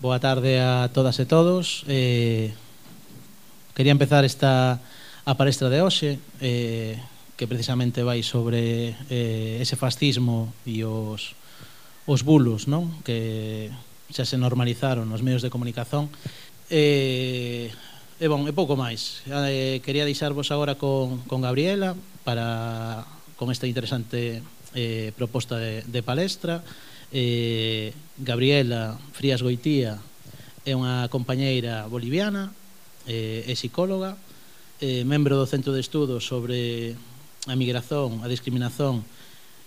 Boa tarde a todas e todos. Eh, quería empezar esta a palestra de hoxe, eh, que precisamente vai sobre eh, ese fascismo e os, os bulos non que xa se normalizaron nos medios de comunicación. Eh, e bon, e pouco máis. Eh, quería deixarvos agora con, con Gabriela para con esta interesante eh, proposta de, de palestra eh, Gabriela Frías Goitía é unha compañeira boliviana, eh, é psicóloga, eh, membro do Centro de Estudos sobre a migración, a discriminación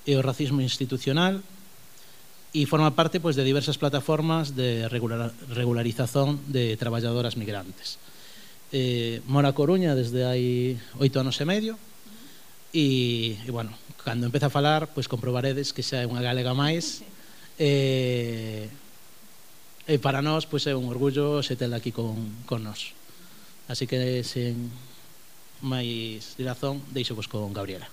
e o racismo institucional e forma parte pois, de diversas plataformas de regular, regularización de traballadoras migrantes. Eh, mora Coruña desde hai oito anos e medio e, e bueno, cando empeza a falar, pois comprobaredes que xa é unha galega máis E, e para nós pois, é un orgullo se tela aquí con, con nós. Así que sen máis dirazón, deixo vos con Gabriela.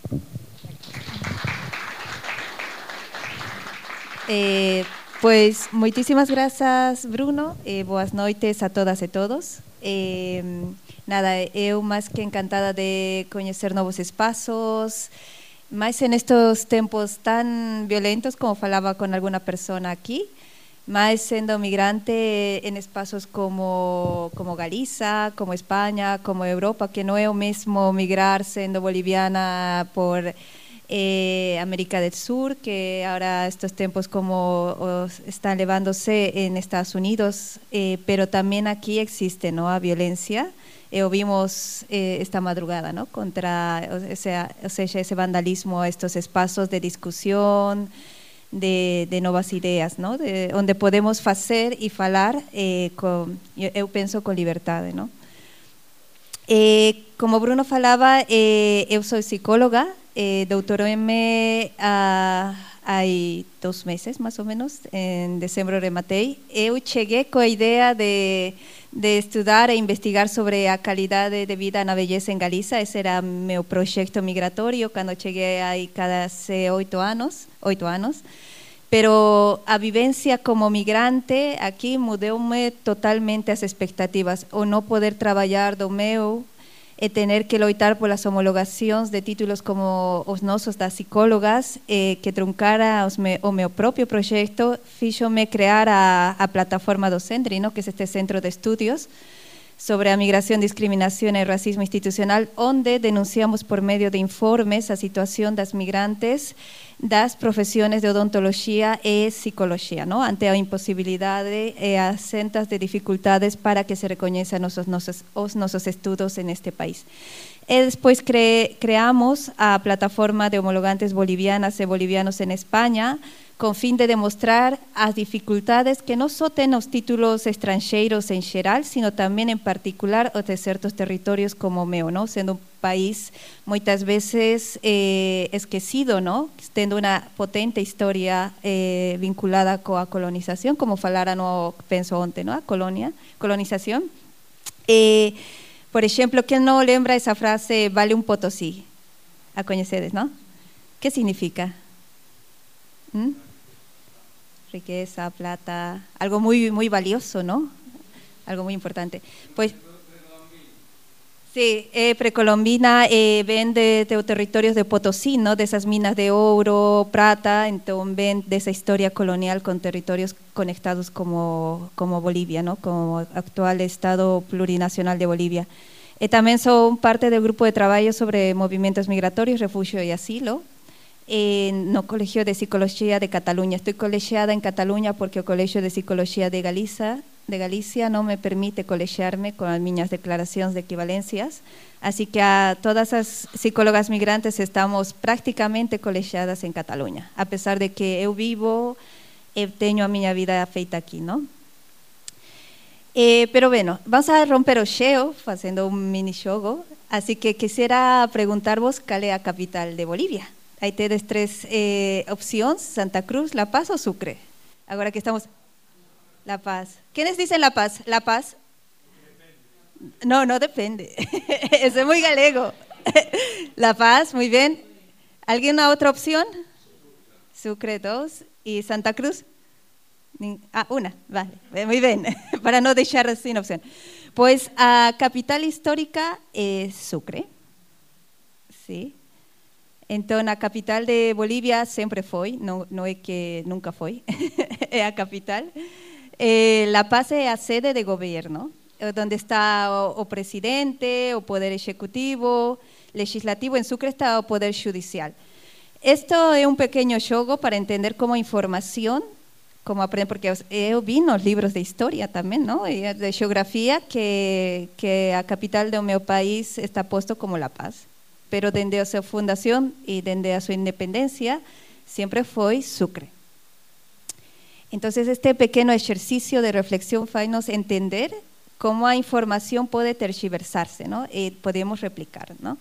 Eh, pois moitísimas grazas Bruno. Eh, boas noites a todas e todos. Eh, nada, eu máis que encantada de coñecer novos espazos, máis en estos tempos tan violentos como falaba con alguna persona aquí, máis sendo migrante en espazos como, como Galiza, como España, como Europa, que non é o mesmo migrar sendo boliviana por eh, América del Sur, que ahora estos tempos como están levándose en Estados Unidos, eh, pero tamén aquí existe ¿no? a violencia, e o vimos eh, esta madrugada, ¿no? Contra, o sea, o sea, ese vandalismo estos espaços de discusión, de, de novas ideas, ¿no? De, onde podemos facer e falar, eh, con, eu penso, con liberdade, ¿no? Eh, como Bruno falaba, eh, eu sou psicóloga, eh, doutorei-me a hai dos meses, máis ou menos, en decembro rematei. Eu cheguei coa idea de de estudar e investigar sobre a calidade de vida na belleza em Galiza. Esse era meu projeto migratório quando cheguei aí cada oito anos, oito anos. Pero a vivência como migrante aqui mudou-me totalmente as expectativas. O não poder trabalhar do meu e tener que loitar polas homologacións de títulos como os nosos psicólogas eh, que truncara os me, o meu propio proxecto fíxome crear a, plataforma do no? que é este centro de estudios sobre migración, discriminación e racismo institucional, onde denunciamos por medio de informes a situación das migrantes das profesiones de odontoloxía e psicología, ante a imposibilidade e as centas de dificultades para que se recoñezan os nosos, en este país. E despois cre, creamos a plataforma de homologantes bolivianas e bolivianos en España, con fin de demostrar as dificultades que non só ten os títulos estranxeiros en xeral, sino tamén en particular os de certos territorios como o meu, ¿no? sendo un país moitas veces eh, esquecido, ¿no? tendo unha potente historia eh, vinculada coa colonización, como falara no, penso onte, ¿no? a colonia, colonización. Eh, por exemplo, quen non lembra esa frase vale un potosí? A coñecedes, non? Que significa? ¿Mm? Riqueza, plata, algo muy, muy valioso, ¿no? Algo muy importante. Pues, sí, eh, precolombina eh, ven de, de, territorios de Potosí, ¿no? De esas minas de oro, plata, entonces ven de esa historia colonial con territorios conectados como, como Bolivia, ¿no? Como actual Estado plurinacional de Bolivia. Eh, también son parte del grupo de trabajo sobre movimientos migratorios, refugio y asilo, en Colegio de Psicología de Cataluña. Estoy colegiada en Cataluña porque el Colegio de Psicología de Galicia, de Galicia no me permite colegiarme con miñas declaraciones de equivalencias. Así que a todas las psicólogas migrantes estamos prácticamente colegiadas en Cataluña, a pesar de que eu vivo e teño a miña vida feita aquí, ¿no? Eh, pero bueno, vamos a romper o xeo facendo un mini xogo, así que quisiera preguntarvos cal é a capital de Bolivia. Tienes tres eh, opciones, Santa Cruz, La Paz o Sucre. Ahora que estamos... La Paz. ¿Quiénes dicen La Paz? La Paz. No, no depende. Es muy galego. La Paz, muy bien. ¿Alguien una otra opción? Sucre 2 y Santa Cruz. Ah, una, vale, muy bien, para no dejar sin opción. Pues a capital histórica es Sucre, sí. Entonces, a capital de Bolivia siempre fue, no, no es que nunca fue, es a capital. Eh, la Paz es a sede de gobierno, eh, donde está o, presidente, o poder ejecutivo, legislativo, en Sucre está o poder judicial. Esto es un pequeño juego para entender cómo información como aprender, porque yo vi los libros de historia también, ¿no? de geografía, que, que a capital de mi país está puesto como La Paz. Pero desde su fundación y desde su independencia siempre fue Sucre. Entonces, este pequeño ejercicio de reflexión nos entender cómo la información puede tergiversarse, ¿no? Y podemos replicar, ¿no?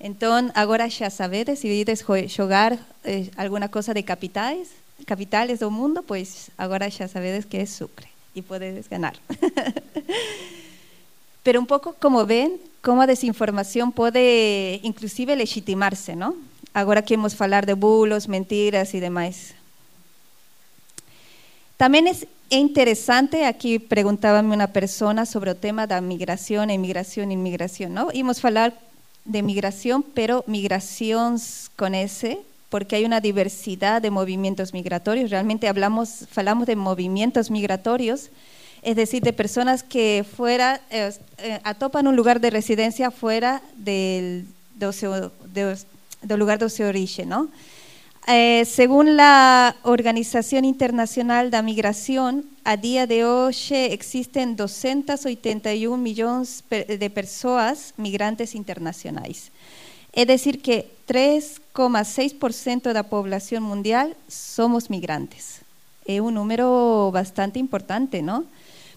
Entonces, ahora ya sabedes, si decides jugar eh, alguna cosa de capitales, capitales del mundo, pues ahora ya sabes que es Sucre y puedes ganar. Pero un poco como ven, cómo la desinformación puede inclusive legitimarse, ¿no? Ahora queremos hablar de bulos, mentiras y demás. También es interesante, aquí preguntaba una persona sobre el tema de migración, inmigración, inmigración, ¿no? Íbamos a hablar de migración, pero migraciones con ese, porque hay una diversidad de movimientos migratorios. Realmente hablamos, hablamos de movimientos migratorios, es decir, de personas que fuera, eh, eh, atopan un lugar de residencia fuera del, del lugar de origen. ¿no? Eh, según la Organización Internacional de Migración, a día de hoy existen 281 millones de personas migrantes internacionales. Es decir, que 3,6% de la población mundial somos migrantes. Es un número bastante importante, ¿no?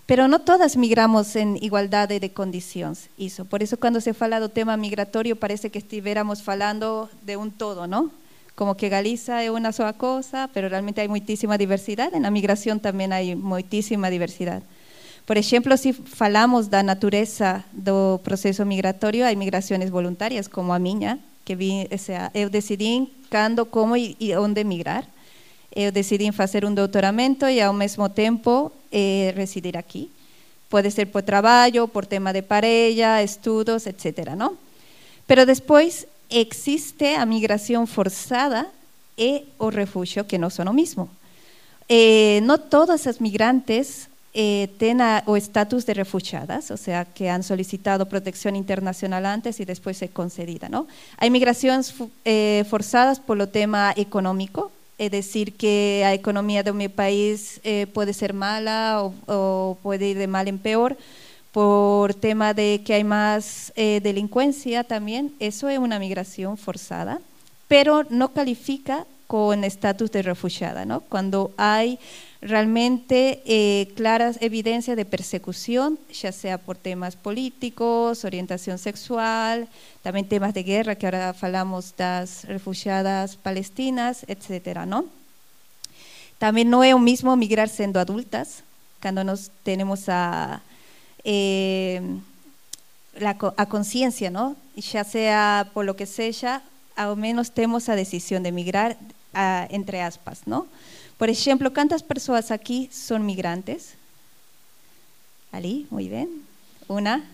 Pero no todas migramos en igualdad de condiciones. Por eso cuando se habla del tema migratorio parece que estuviéramos hablando de un todo, ¿no? Como que Galicia es una sola cosa, pero realmente hay muchísima diversidad. En la migración también hay muchísima diversidad. Por ejemplo, si falamos da natureza do proceso migratorio, hay migraciones voluntarias, como a miña, que vi, o sea, decidí cando, como e, e onde migrar. Eu decidí fazer um doutoramento e ao mesmo tempo eh, residir aqui. Pode ser por trabalho, por tema de parella, estudos, etc. ¿no? Pero despois existe a migración forzada e o refugio, que não são o mesmo. Eh, não todas as migrantes eh, o estatus de refugiadas, o sea, que han solicitado protección internacional antes y después se concedida. ¿no? Hay migraciones eh, forzadas por lo tema económico, es decir, que la economía de mi país eh, puede ser mala o, puede ir de mal en peor por tema de que hay más eh, delincuencia también. Eso es una migración forzada, pero no califica con estatus de refugiada, ¿no? Cuando hay realmente eh, claras evidencias de persecución, ya sea por temas políticos, orientación sexual, también temas de guerra, que ahora hablamos de las refugiadas palestinas, etcétera, ¿no? También no es lo mismo migrar siendo adultas, cuando nos tenemos a, eh, a conciencia, ¿no? Ya sea por lo que sea, al menos tenemos la decisión de migrar entre aspas, ¿no? Por ejemplo, ¿cuántas personas aquí son migrantes? Ali, muy bien. Una.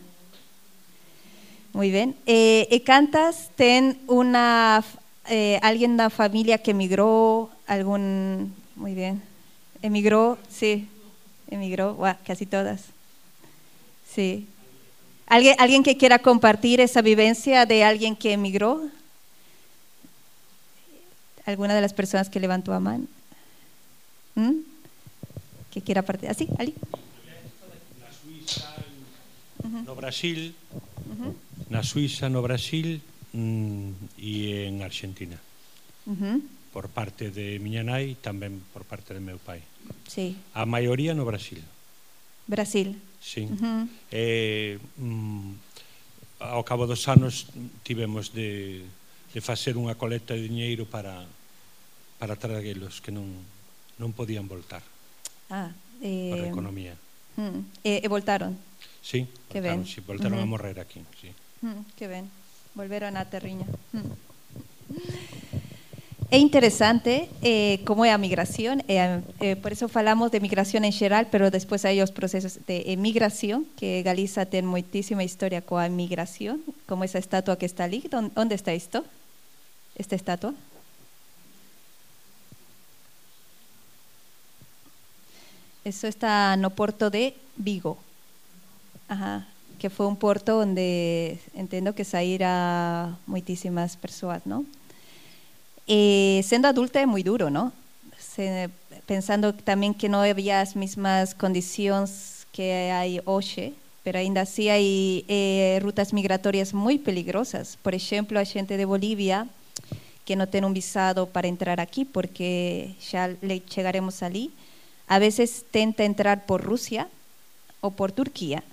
Muy bien. Eh, ¿Y cuántas ten una, eh, alguien de la familia que emigró? ¿Algún? Muy bien. ¿Emigró? Sí. ¿Emigró? casi todas. Sí. ¿Alguien, ¿Alguien que quiera compartir esa vivencia de alguien que emigró? ¿Alguna de las personas que levantó la mano? ¿Mm? Que quiera partir. Ah, ¿Así? ¿Ali? Na Suiza, no Brasil, uh -huh. na Suiza, no Brasil mm, e en Argentina. Uh -huh. Por parte de miña nai, tamén por parte de meu pai. Sí. A maioría no Brasil. Brasil. Sí. Uh -huh. eh, mm, ao cabo dos anos tivemos de, de facer unha coleta de diñeiro para para traguelos que non non podían voltar. Ah, eh, por economía. Mm, e, e voltaron? Sí, que voltaron, ben. sí, voltaron uh -huh. a morrer aquí, sí. Mm, que ben, volveron a terriña. Mm. é interesante eh, como é a migración, eh, eh, por eso falamos de migración en geral, pero después hay os procesos de emigración, que Galiza ten moitísima historia coa migración, como esa estatua que está ali. Onde está isto? Esta estatua? Eso está no porto de Vigo. Ajá, que foi un porto onde entendo que saíra moitísimas persoas, ¿no? Eh, siendo adulta es muy duro, ¿no? pensando también que no había las mismas condiciones que hay hoy, pero ainda así hay eh, rutas migratorias muy peligrosas. Por ejemplo, hay gente de Bolivia que no tiene un visado para entrar aquí porque ya le llegaremos allí. A veces tenta entrar por Rusia o por Turquía,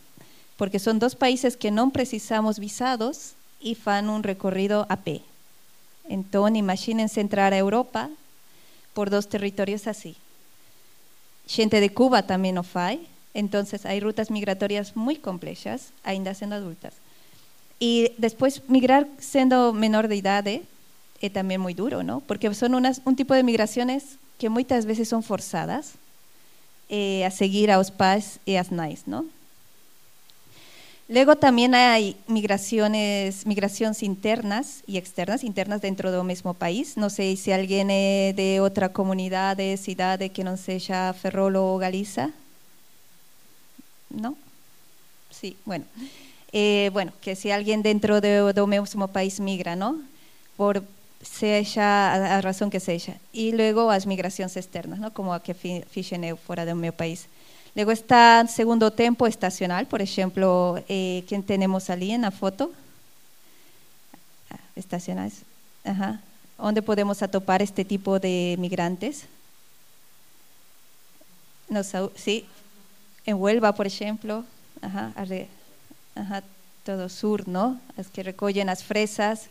porque son dos países que no precisamos visados y fan un recorrido a pie. Entonces, imagínense entrar a Europa por dos territorios así. Gente de Cuba también lo hay. Entonces, hay rutas migratorias muy complejas, ainda siendo adultas. Y después, migrar siendo menor de edad es también muy duro, ¿no? Porque son un tipo de migraciones que muchas veces son forzadas eh, a seguir a los pais y a nais, ¿no? Luego también hay migraciones, migraciones internas y externas, internas dentro del mismo país. No sé si alguien es de otra comunidad, de ciudad que no sea Ferrol o Galiza. ¿No? Sí, bueno. Eh, bueno, que si alguien dentro del mismo país migra, ¿no? Por sea a razón que sea. Y luego las migraciones externas, ¿no? Como a que fichen fuera de mi país. Luego está segundo tiempo estacional, por ejemplo, eh, ¿quién tenemos allí en la foto? Ah, estacionales. Ajá. ¿Dónde podemos atopar este tipo de migrantes? No, sí, en Huelva, por ejemplo. Ajá, todo sur, ¿no? Es que recogen las fresas.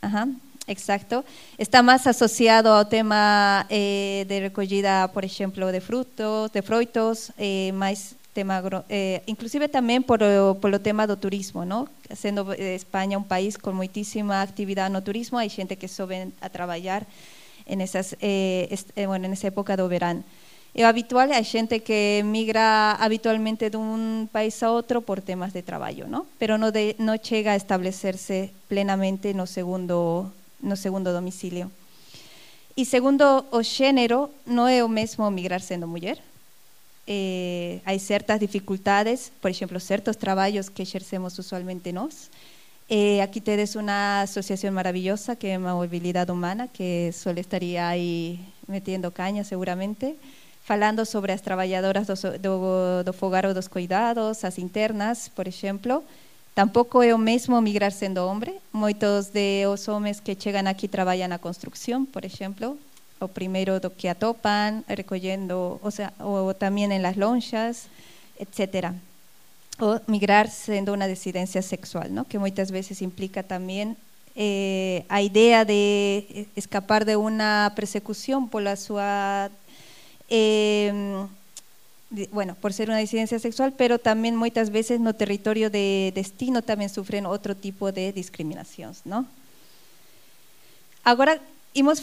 Ajá. Exacto. Está más asociado al tema eh, de recogida, por ejemplo, de frutos, de frutos, eh, más tema, eh, inclusive también por, por tema del turismo, ¿no? Siendo España un país con muchísima actividad no turismo, hay gente que sube a trabajar en, esas, bueno, en esa época de verano. Es habitual, hay gente que migra habitualmente de un país a otro por temas de trabajo, ¿no? Pero no, de, no llega a establecerse plenamente en el segundo no segundo domicilio. Y segundo, o género no es lo mismo migrar siendo mujer. Eh, ciertas dificultades, por ejemplo, ciertos trabajos que ejercemos usualmente nos. Eh, tenéis una asociación maravillosa que es Movilidad Humana, que solo estaría ahí metiendo caña seguramente, falando sobre las trabajadoras do, do, do fogar o dos cuidados, las internas, por ejemplo, Tampouco o mesmo migrar sendo homem. Muitos de os homens que chegam aqui trabalham na construção, por exemplo, o primeiro do que atopan, recolhendo, ou, sea, ou também em las lonchas, etc. O migrar sendo uma dissidência sexual, ¿no? que muitas vezes implica também eh, a de escapar de uma persecução por a sua eh, bueno, por ser una disidencia sexual, pero también muchas veces no territorio de destino también sufren otro tipo de discriminación, ¿no? Ahora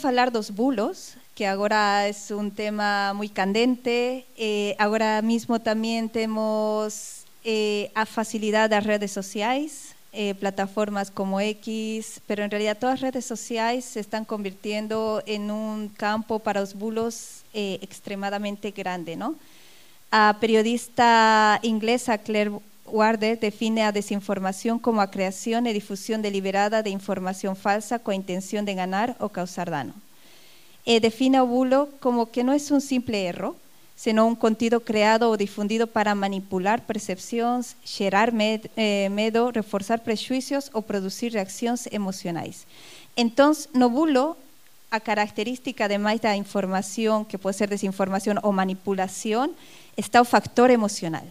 a hablar dos bulos, que ahora es un tema muy candente. Eh, ahora mismo también tenemos eh, a facilidad de las redes sociales, eh, plataformas como X, pero en realidad todas las redes sociales se están convirtiendo en un campo para los bulos extremadamente grande, ¿no? A periodista inglesa Claire Warder define a desinformación como a creación y difusión deliberada de información falsa con intención de ganar o causar daño. E define a bulo como que no es un simple error, sino un contenido creado o difundido para manipular percepciones, gerar eh, miedo, reforzar prejuicios o producir reacciones emocionales. Entonces, no bulo a característica además de la información, que puede ser desinformación o manipulación, está el factor emocional.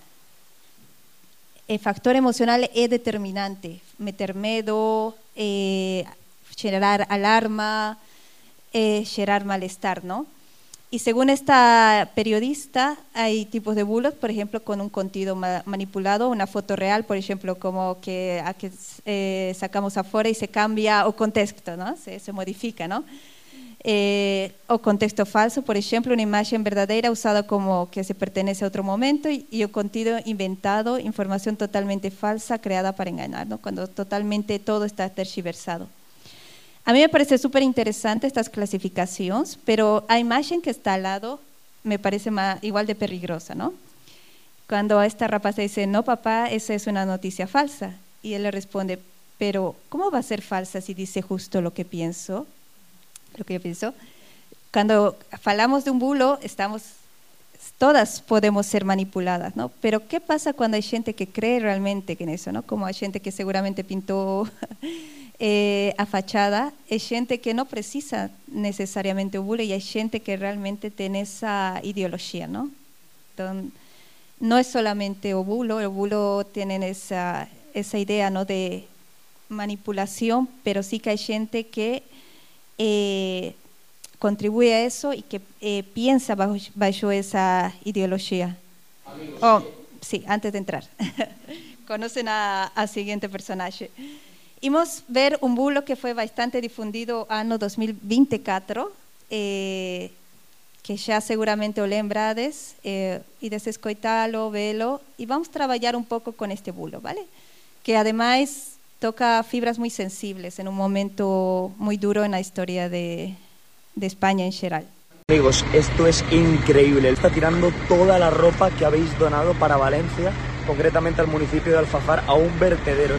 El factor emocional es determinante, meter miedo, eh, generar alarma, eh, generar malestar, ¿no? Y según esta periodista, hay tipos de bulos, por ejemplo, con un contenido manipulado, una foto real, por ejemplo, como que, a que eh, sacamos afuera y se cambia o contexto, ¿no? Se, se modifica, ¿no? Eh, o contexto falso, por ejemplo, una imagen verdadera usada como que se pertenece a otro momento y, y un contenido inventado, información totalmente falsa creada para engañar, ¿no? cuando totalmente todo está tergiversado. A mí me parece súper interesante estas clasificaciones, pero la imagen que está al lado me parece más, igual de peligrosa, ¿no? Cuando a esta rapaz dice, no papá, esa es una noticia falsa. Y él le responde, pero ¿cómo va a ser falsa si dice justo lo que pienso? Lo que yo pienso. Cuando hablamos de un bulo, estamos, todas podemos ser manipuladas, ¿no? Pero ¿qué pasa cuando hay gente que cree realmente en eso, ¿no? Como hay gente que seguramente pintó eh, a fachada, hay gente que no precisa necesariamente un bulo y hay gente que realmente tiene esa ideología, ¿no? Entonces, no es solamente o bulo, el bulo tiene esa, esa idea, ¿no? De manipulación, pero sí que hay gente que eh, contribuye a eso y que eh, piensa bajo, bajo, esa ideología. Oh, sí, antes de entrar. Conocen al siguiente personaje. Imos ver un bulo que foi bastante difundido ano 2024, eh, que xa seguramente o lembrades, eh, e desescoitalo, velo, e vamos traballar un pouco con este bulo, vale? Que ademais toca fibras moi sensibles en un momento moi duro na historia de, de España en xeral. Amigos, esto es increíble. Está tirando toda la ropa que habéis donado para Valencia, concretamente al municipio de Alfafar, a un vertedero.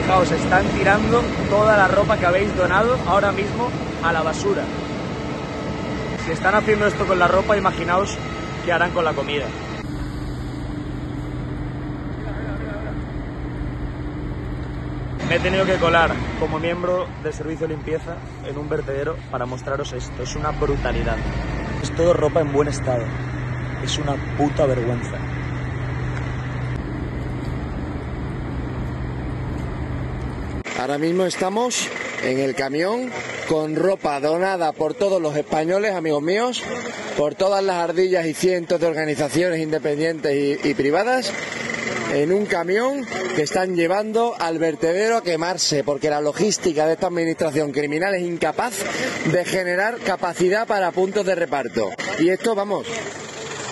Fijaos, están tirando toda la ropa que habéis donado ahora mismo a la basura. Si están haciendo esto con la ropa, imaginaos qué harán con la comida. He tenido que colar como miembro del servicio de limpieza en un vertedero para mostraros esto. Es una brutalidad. Es todo ropa en buen estado. Es una puta vergüenza. Ahora mismo estamos en el camión con ropa donada por todos los españoles, amigos míos, por todas las ardillas y cientos de organizaciones independientes y privadas en un camión que están llevando al vertedero a quemarse, porque la logística de esta administración criminal es incapaz de generar capacidad para puntos de reparto. Y esto, vamos,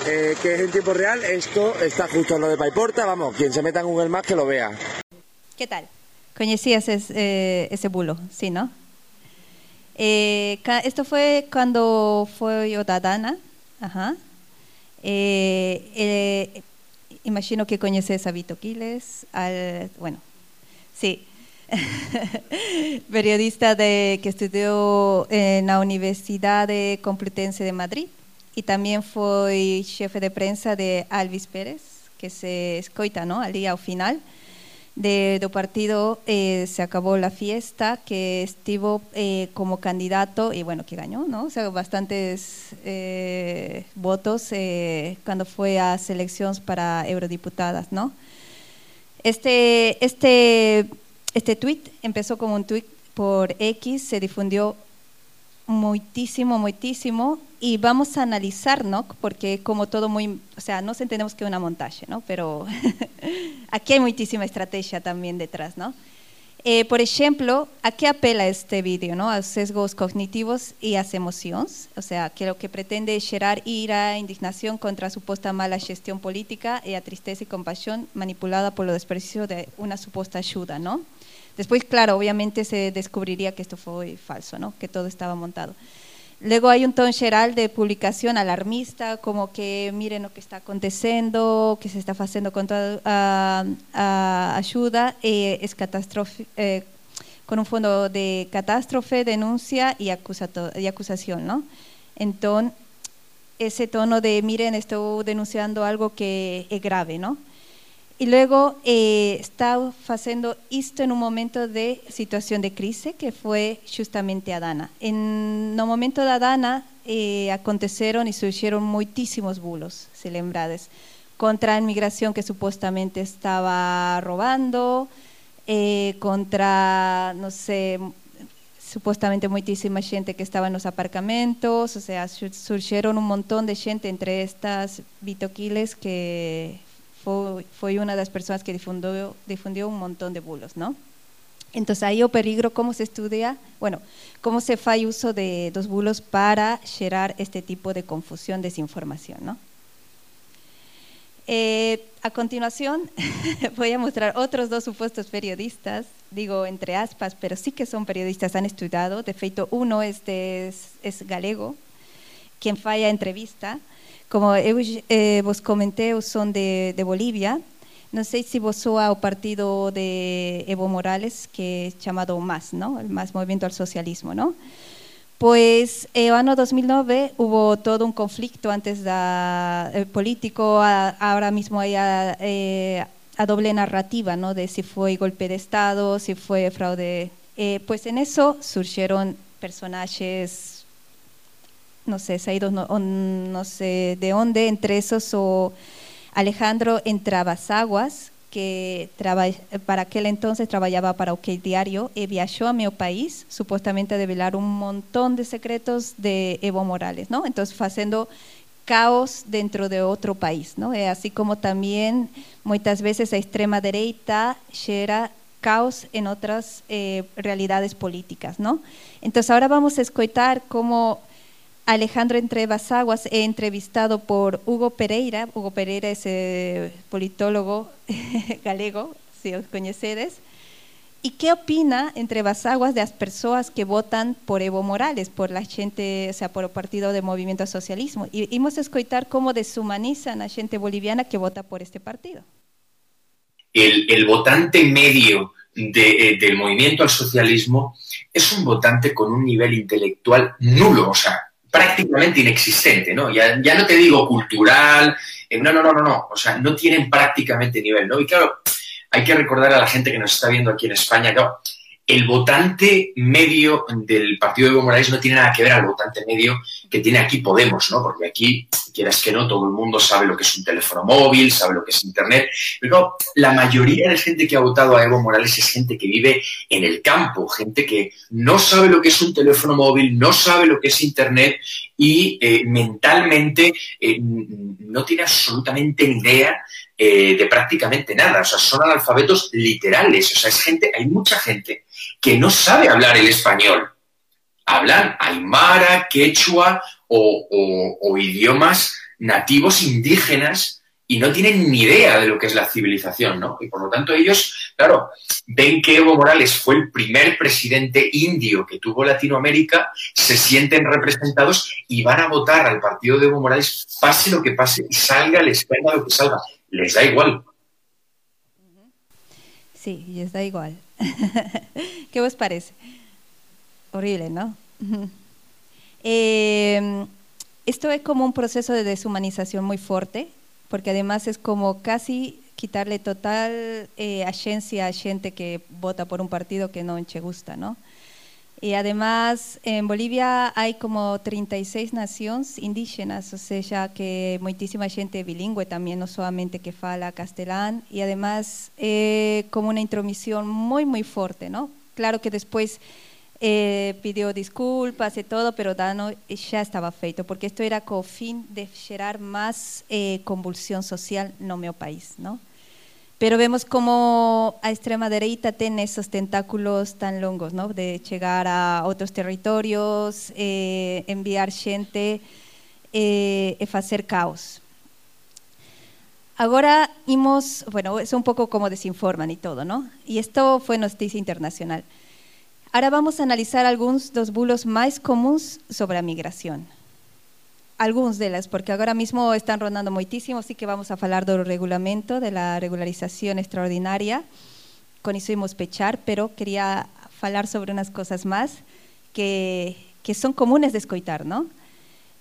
eh, que es en tiempo real, esto está justo en lo de Paiporta, vamos, quien se meta en Google Maps que lo vea. ¿Qué tal? ¿Conocías ese, eh, ese bulo? Sí, ¿no? Eh, esto fue cuando fue Odadana. Ajá. Imagino que conoces a Vito Quiles, al, bueno, sí, periodista de, que estudió en la Universidad de Complutense de Madrid y también fue jefe de prensa de Alvis Pérez, que se escoita, ¿no? Al día al final de, do partido eh, se acabó la fiesta, que estuvo eh, como candidato y bueno, que ganó, ¿no? O sea, bastantes eh, votos cuando fue a selecciones para eurodiputadas, ¿no? Este, este, este tweet empezó como un tweet por X, se difundió muchísimo, muchísimo y vamos a analizar, ¿no? Porque como todo muy, o sea, nos entendemos que es una montaje, ¿no? Pero aquí hay muchísima estrategia también detrás, ¿no? Eh, por ejemplo, ¿a qué apela este vídeo? ¿no? A sesgos cognitivos y a emociones, o sea, que lo que pretende es generar ira, indignación contra supuesta mala gestión política y a tristeza y compasión manipulada por lo desprecio de una supuesta ayuda, ¿no? Después, claro, obviamente se descubriría que esto fue falso, ¿no? Que todo estaba montado. Luego hay un tono general de publicación alarmista, como que miren lo que está acontecendo, que se está haciendo con toda a, a ayuda, eh, es catástrofe, eh, con un fondo de catástrofe, denuncia y acusación, ¿no? Entonces, ese tono de miren, estoy denunciando algo que es grave, ¿no? Y luego eh, está haciendo esto en un momento de situación de crisis que fue justamente a Dana. En el momento de Dana eh, acontecieron y surgieron muchísimos bulos, se lembrades, contra la inmigración que supuestamente estaba robando, eh, contra, no sé, supuestamente muchísima gente que estaba en los aparcamentos, o sea, surgieron un montón de gente entre estas bitoquiles que fue, una das persoas que difundiu, difundiu un montón de bulos, ¿no? Entonces aí o peligro como se estudia, bueno, como se fai uso de dos bulos para xerar este tipo de confusión, desinformación, ¿no? Eh, a continuación voy a mostrar otros dos supuestos periodistas, digo entre aspas, pero sí que son periodistas, han estudiado. De hecho, uno es, de, es, galego, quien falla entrevista. Como eu eh, vos comenté, son de, de Bolivia. No sé si vos soa o partido de Evo Morales, que es llamado MAS, ¿no? El MAS Movimiento al Socialismo, ¿no? Pues en el año 2009 hubo todo un conflicto antes da, eh, político, ahora mismo hay eh, a, doble narrativa, ¿no? De si fue golpe de Estado, si fue fraude. Eh, pues en eso surgieron personajes, no sé, saídos no, no sé de dónde, entre esos o Alejandro Entrabasaguas, que para aquel entonces trabajaba para OK Diario y viajó a mi país supuestamente a develar un montón de secretos de Evo Morales, ¿no? Entonces haciendo caos dentro de otro país, ¿no? así como también muchas veces la extrema derecha genera caos en otras eh, realidades políticas, ¿no? Entonces ahora vamos a escuchar cómo Alejandro Entrevasaguas he entrevistado por Hugo Pereira. Hugo Pereira es eh, politólogo galego, si os conocedes. ¿Y qué opina Entrevasaguas de las personas que votan por Evo Morales, por la gente, o sea, por el Partido de Movimiento Socialismo? Y vamos a escuchar cómo deshumanizan a gente boliviana que vota por este partido. El, votante medio eh, del movimiento al socialismo es un votante con un nivel intelectual nulo, o sea, prácticamente inexistente, ¿no? Ya, ya no te digo cultural, eh, no, no, no, no, no, o sea, no tienen prácticamente nivel, ¿no? Y claro, hay que recordar a la gente que nos está viendo aquí en España, claro, el votante medio del partido de Evo no tiene nada que ver al votante medio que tiene aquí Podemos, ¿no? Porque aquí, quieras que no, todo el mundo sabe lo que es un teléfono móvil, sabe lo que es Internet, pero la mayoría de gente que ha votado a Evo Morales es gente que vive en el campo, gente que no sabe lo que es un teléfono móvil, no sabe lo que es Internet y eh, mentalmente eh, no tiene absolutamente ni idea eh, de prácticamente nada, o sea, son analfabetos literales, o sea, es gente, hay mucha gente que no sabe hablar el español. Hablan aymara, quechua o, idiomas nativos indígenas y no tienen ni idea de lo que es la civilización, ¿no? Y por lo tanto ellos, claro, ven que Evo Morales fue el primer presidente indio que tuvo Latinoamérica, se sienten representados y van a votar al partido de Evo Morales, pase lo que pase y salga el escándalo que salga. Les da igual. Sí, les da igual. ¿Qué os parece? Horrible, ¿no? Em, esto es como un proceso de deshumanización muy fuerte, porque además es como casi quitarle total eh, agencia a gente que vota por un partido que no te gusta, ¿no? Y además en Bolivia hay como 36 naciones indígenas, o sea que muchísima gente bilingüe también, no solamente que fala castellán, y además eh, como una intromisión muy, muy fuerte, ¿no? Claro que después eh, pidió disculpas y todo, pero Dano ya estaba feito, porque esto era con fin de generar más eh, convulsión social no mi país, ¿no? Pero vemos como a extrema derecha tiene esos tentáculos tan longos, ¿no? De llegar a otros territorios, eh, enviar gente y hacer caos. Ahora vimos, bueno, es un poco como desinforman y todo, ¿no? Y esto fue noticia internacional. Ahora vamos a analizar algunos de los bulos más comunes sobre la migración algunos de las, porque ahora mismo están rondando muchísimo, así que vamos a hablar del reglamento, de la regularización extraordinaria, con eso íbamos pechar, pero quería hablar sobre unas cosas más que, que son comunes de escoitar, ¿no?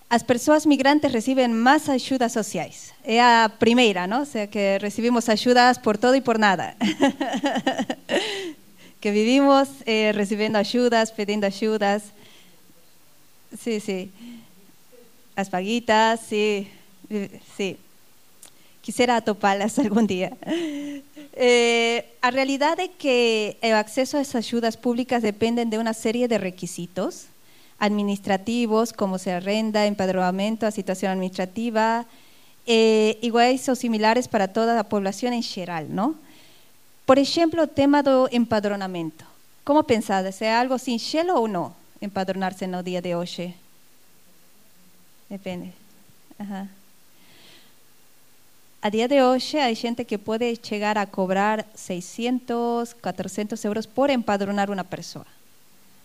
As persoas migrantes reciben más ayudas sociales. Es a primeira, ¿no? O sea, que recibimos ayudas por todo y por nada. que vivimos eh, recibiendo ayudas, pidiendo ayudas. Sí, sí. Las paguitas, sí, sí. Quisiera toparlas algún día. Eh, a realidad es que el acceso a esas ayudas públicas dependen de una serie de requisitos administrativos, como se renda, empadronamiento, a situación administrativa, eh, iguais ou similares para toda a población en xeral, ¿no? Por exemplo, o tema do empadronamento. Como pensades? É algo sinxelo ou non empadronarse no día de hoxe? Depende. Ajá. A día de hoxe hai xente que pode chegar a cobrar 600, 400 euros por empadronar unha persoa.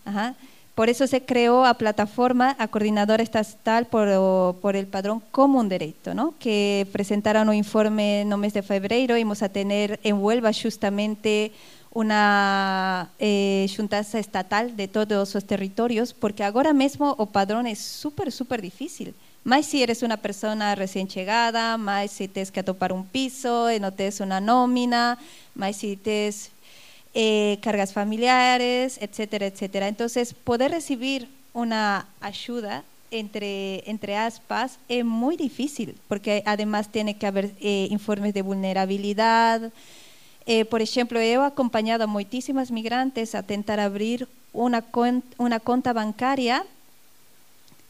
Ajá. Por eso se creó a plataforma, a coordinadora estatal por, por el padrón como un derecho, ¿no? que presentaron un informe no mes de febrero, íbamos a tener en Huelva justamente una eh, estatal de todos los territorios, porque ahora mismo o padrón es súper, súper difícil. Más si eres una persona recién llegada, más si tienes que topar un piso, no tienes una nómina, más si tienes eh, cargas familiares, etcétera, etcétera. Entonces, poder recibir una ayuda entre, entre aspas es muy difícil, porque además tiene que haber eh, informes de vulnerabilidad. Eh, por ejemplo, he acompañado a muchísimas migrantes a intentar abrir una, cuenta bancaria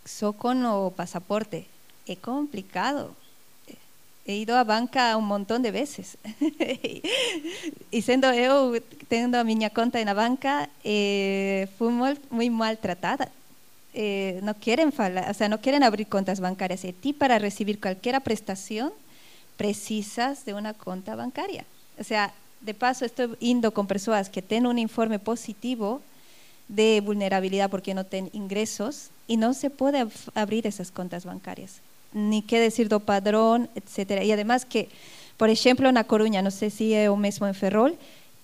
solo con o pasaporte. Es complicado he ido a banca un montón de veces. y siendo yo, teniendo mi cuenta en la banca, eh, fui muy, maltratada. Eh, no quieren o sea, no quieren abrir cuentas bancarias. Y ti para recibir cualquier prestación precisas de una cuenta bancaria. O sea, de paso estoy indo con personas que tienen un informe positivo de vulnerabilidad porque no tienen ingresos y no se puede abrir esas cuentas bancarias ni qué decir do padrón, etcétera. Y además que, por ejemplo, en La Coruña, no sé si o mismo en Ferrol,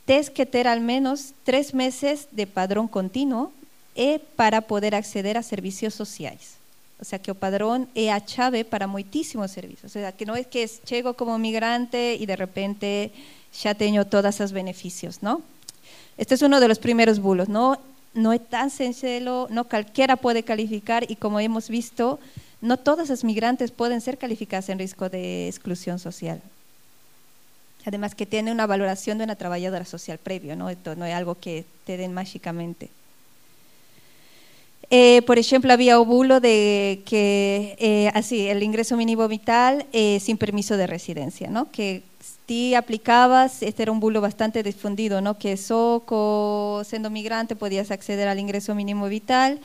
tienes que tener al menos tres meses de padrón continuo eh, para poder acceder a servicios sociales. O sea, que el padrón es a chave para muchísimos servicios. O sea, que no es que llego como migrante y de repente ya tengo todos esos beneficios, ¿no? Este es uno de los primeros bulos, ¿no? No es tan sencillo, no cualquiera puede calificar y como hemos visto, no todas las migrantes pueden ser calificadas en riesgo de exclusión social. Además que tiene una valoración de una trabajadora social previo, ¿no? Esto no es algo que te den mágicamente. Eh, por ejemplo, había un bulo de que, eh, así, el ingreso mínimo vital eh, sin permiso de residencia, ¿no? Que si aplicabas, este era un bulo bastante difundido, ¿no? Que SOCO, siendo migrante, podías acceder al ingreso mínimo vital,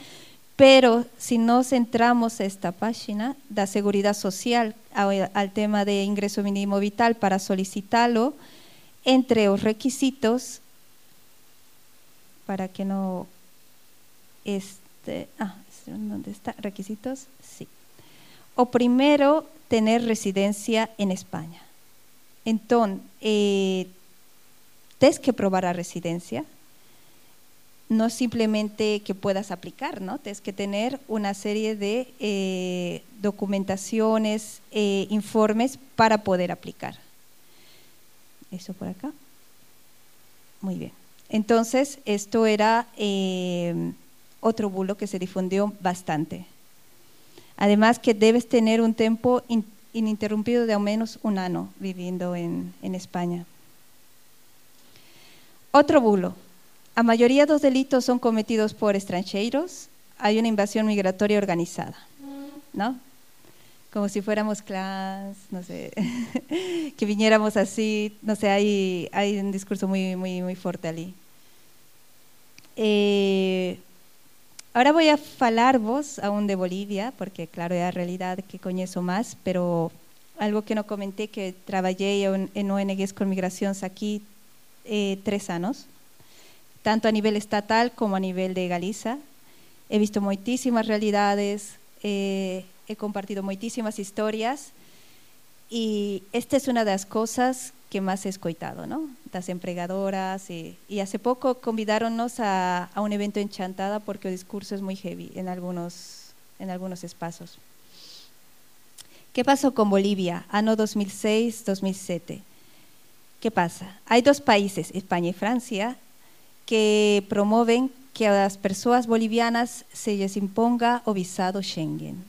pero si nos centramos esta página da Seguridad Social al, tema de ingreso mínimo vital para solicitarlo, entre los requisitos, para que no este, ah, ¿dónde está? Requisitos, sí. O primero, tener residencia en España. Entonces, eh, tienes que probar la residencia, no simplemente que puedas aplicar, ¿no? Tienes que tener una serie de eh, documentaciones, eh, informes para poder aplicar. Eso por acá. Muy bien. Entonces, esto era eh, otro bulo que se difundió bastante. Además que debes tener un tiempo ininterrumpido de al menos un año viviendo en, en España. Otro bulo, a mayoría dos delitos son cometidos por extranjeros, hay una invasión migratoria organizada, ¿no? Como si fuéramos clans, no sé, que viniéramos así, no sé, hay, hay un discurso muy, muy, muy fuerte allí. Eh, ahora voy a hablar vos aún de Bolivia, porque claro, es la realidad que conozco más, pero algo que no comenté, que trabajé en ONGs con migraciones aquí eh, tres años tanto a nivel estatal como a nivel de Galicia. He visto muchísimas realidades, eh, he compartido muchísimas historias y esta es una de las cosas que más he escuchado, ¿no? Las empregadoras y, hace poco convidaronnos a, un evento en Chantada porque el discurso es muy heavy en algunos, en algunos espacios. ¿Qué pasó con Bolivia, año 2006-2007? ¿Qué pasa? Hay dos países, España y Francia, que promueven que a las personas bolivianas se les imponga o visado Schengen.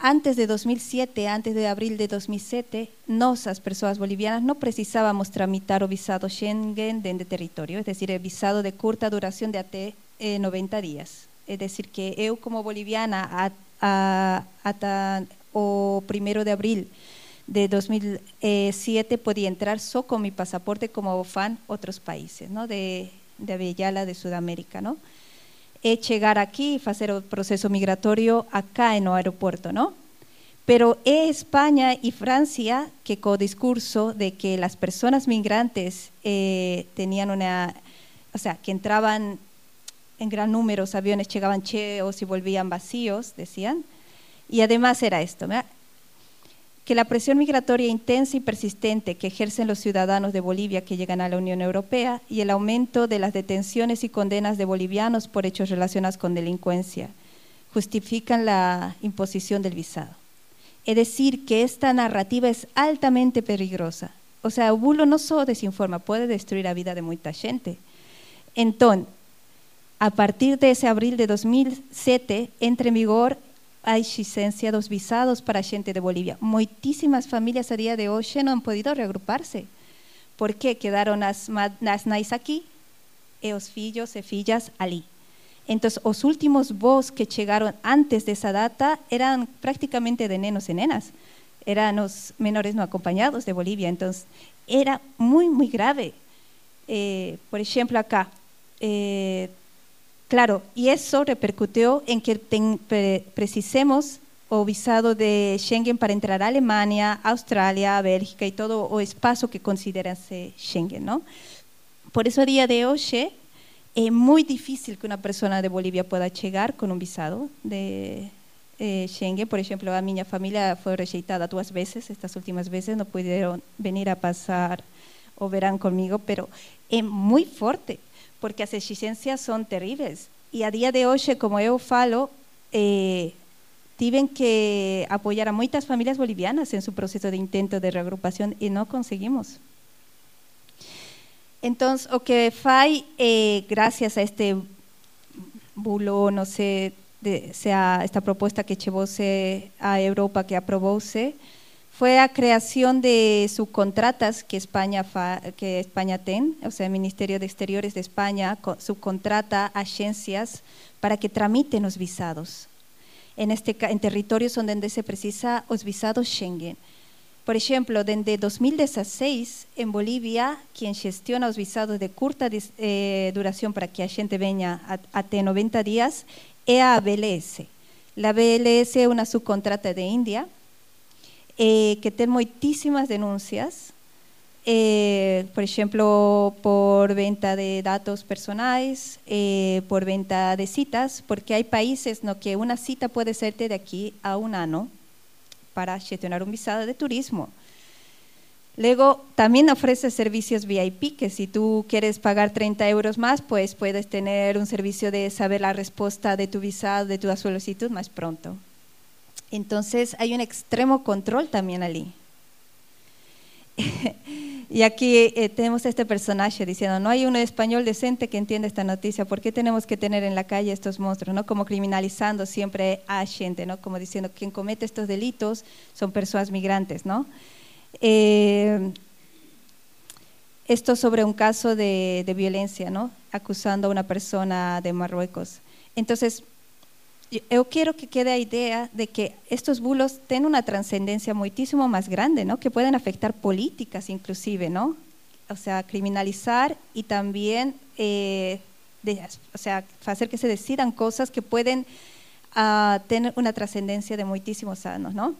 Antes de 2007, antes de abril de 2007, nosotras personas bolivianas no precisábamos tramitar o visado Schengen de territorio, es decir, el visado de corta duración de hasta 90 días. Es decir, que yo como boliviana hasta o primero de abril de 2007 podía entrar solo con mi pasaporte como fan otros países, ¿no? De, de Avellala, de Sudamérica, ¿no? E llegar aquí y hacer el proceso migratorio acá en el aeropuerto, ¿no? Pero es España y Francia que con discurso de que las personas migrantes eh, tenían una, o sea, que entraban en gran número, los aviones llegaban cheos y volvían vacíos, decían. Y además era esto, que la presión migratoria intensa y persistente que ejercen los ciudadanos de Bolivia que llegan a la Unión Europea y el aumento de las detenciones y condenas de bolivianos por hechos relacionados con delincuencia justifican la imposición del visado. Es decir, que esta narrativa es altamente peligrosa. O sea, o bulo no solo desinforma, puede destruir la vida de mucha gente. Entonces, a partir de ese abril de 2007, entra en vigor a existencia dos visados para gente de Bolivia. Muchísimas familias a día de no han podido reagruparse. porque Quedaron las, las nais aquí y los fillos y fillas allí. Entonces, los últimos voz que llegaron antes de esa data eran prácticamente de nenos y nenas. Eran los menores no acompañados de Bolivia. Entonces, era muy, muy grave. Eh, por ejemplo, acá, eh, claro, y eso repercutió en que precisemos o visado de Schengen para entrar a Alemania, Australia, Bélgica y todo o espacio que consideran Schengen, ¿no? Por eso a día de hoy es muy difícil que una persona de Bolivia pueda llegar con un visado de eh, Schengen. Por ejemplo, a mi familia fue rechazada dos veces, estas últimas veces no pudieron venir a pasar o verán conmigo, pero es muy fuerte porque las exigencias son terribles. Y a día de hoy, como yo falo, eh, que apoyar a muchas familias bolivianas en su proceso de intento de reagrupación y no conseguimos. Entonces, o que fai, eh, a este bulo, no sé, sea esta propuesta que llevóse a Europa, que aprobóse, fue la creación de subcontratas que España, que España tiene, o sea, el Ministerio de Exteriores de España subcontrata agencias para que tramiten los visados en, este, en territorios donde se precisa los visados Schengen. Por ejemplo, desde 2016 en Bolivia, quien gestiona los visados de corta eh, duración para que la gente venga hasta 90 días es a BLS. La BLS es una subcontrata de India eh, que tiene muchísimas denuncias, eh, por ejemplo, por venta de datos personales, por venta de citas, porque hay países en que una cita puede ser de aquí a un año para gestionar un visado de turismo. Luego, también ofrece servicios VIP, que si tú quieres pagar 30 euros más, pues puedes tener un servicio de saber la respuesta de tu visado, de tu solicitud más pronto. Entonces, hay un extremo control también allí. Y aquí eh, tenemos este personaje diciendo, no hay un español decente que entienda esta noticia, ¿por qué tenemos que tener en la calle estos monstruos? ¿no? Como criminalizando siempre a gente, ¿no? como diciendo, quien comete estos delitos son personas migrantes. ¿no? Eh, esto sobre un caso de, de violencia, ¿no? acusando a una persona de Marruecos. Entonces, yo quiero que quede la idea de que estos bulos tienen una trascendencia muchísimo más grande, ¿no? Que pueden afectar políticas inclusive, ¿no? O sea, criminalizar y también, eh, o sea, hacer que se decidan cosas que pueden uh, tener una trascendencia de muchísimos años, ¿no?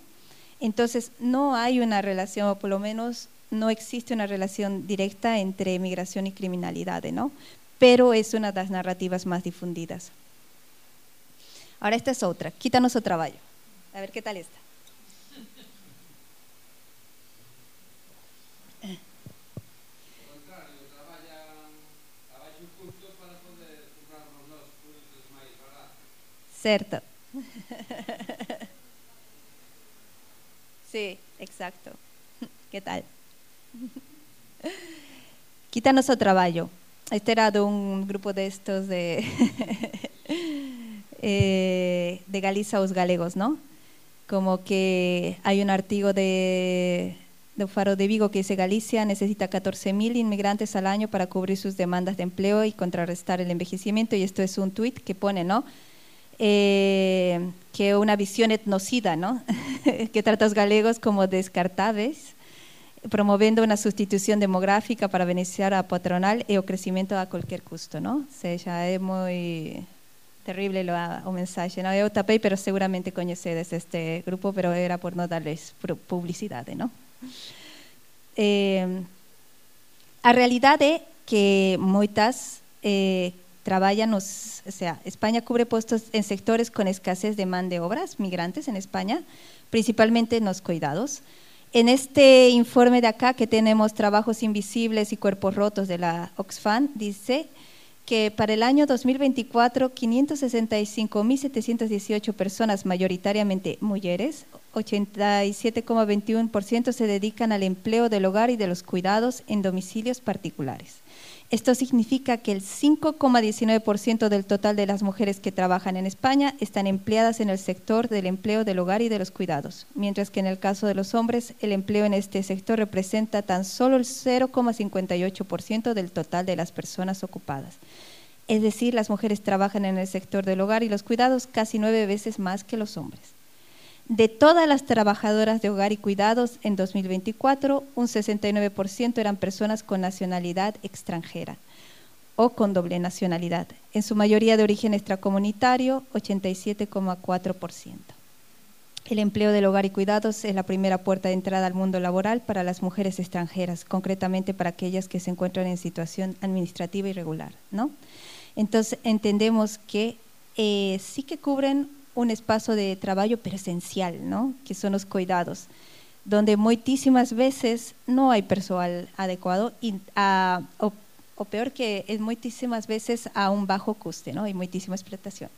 Entonces, no hay una relación, o por lo menos no existe una relación directa entre migración y criminalidad, ¿no? Pero es una de las narrativas más difundidas. Ahora esta es otra, quítanos otro trabajo. A ver qué tal está. Cierto. Sí, exacto. ¿Qué tal? Quítanos otro trabajo. Este era de un grupo de estos de eh, de Galicia los galegos, ¿no? Como que hay un artículo de, de Faro de Vigo que dice Galicia necesita 14.000 inmigrantes al año para cubrir sus demandas de empleo y contrarrestar el envejecimiento. Y esto es un tuit que pone, ¿no? Eh, que una visión etnocida, ¿no? que trata los galegos como descartables, promovendo una sustitución demográfica para beneficiar a patronal y o crecimiento a cualquier costo, ¿no? O sea, es muy terrible lo, o mensaje, ¿no? Yo tapé, pero seguramente conocedes este grupo, pero era por no darles publicidad, ¿no? Eh, a realidad es que muchas eh, trabajan, o sea, España cubre puestos en sectores con escasez de mano de obras, migrantes en España, principalmente en los cuidados. En este informe de acá que tenemos trabajos invisibles y cuerpos rotos de la Oxfam, dice que para el año 2024 565.718 personas, mayoritariamente mujeres, 87,21% se dedican al empleo del hogar y de los cuidados en domicilios particulares. Esto significa que el 5,19% del total de las mujeres que trabajan en España están empleadas en el sector del empleo del hogar y de los cuidados, mientras que en el caso de los hombres el empleo en este sector representa tan solo el 0,58% del total de las personas ocupadas. Es decir, las mujeres trabajan en el sector del hogar y los cuidados casi nueve veces más que los hombres. De todas las trabajadoras de hogar y cuidados en 2024, un 69% eran personas con nacionalidad extranjera o con doble nacionalidad, en su mayoría de origen extracomunitario, 87,4%. El empleo del hogar y cuidados es la primera puerta de entrada al mundo laboral para las mujeres extranjeras, concretamente para aquellas que se encuentran en situación administrativa irregular. ¿no? Entonces entendemos que eh, sí que cubren un espacio de trabajo presencial, ¿no? que son los cuidados, donde muchísimas veces no hay personal adecuado y, o, peor que es muchísimas veces a un bajo coste ¿no? y muchísima explotación.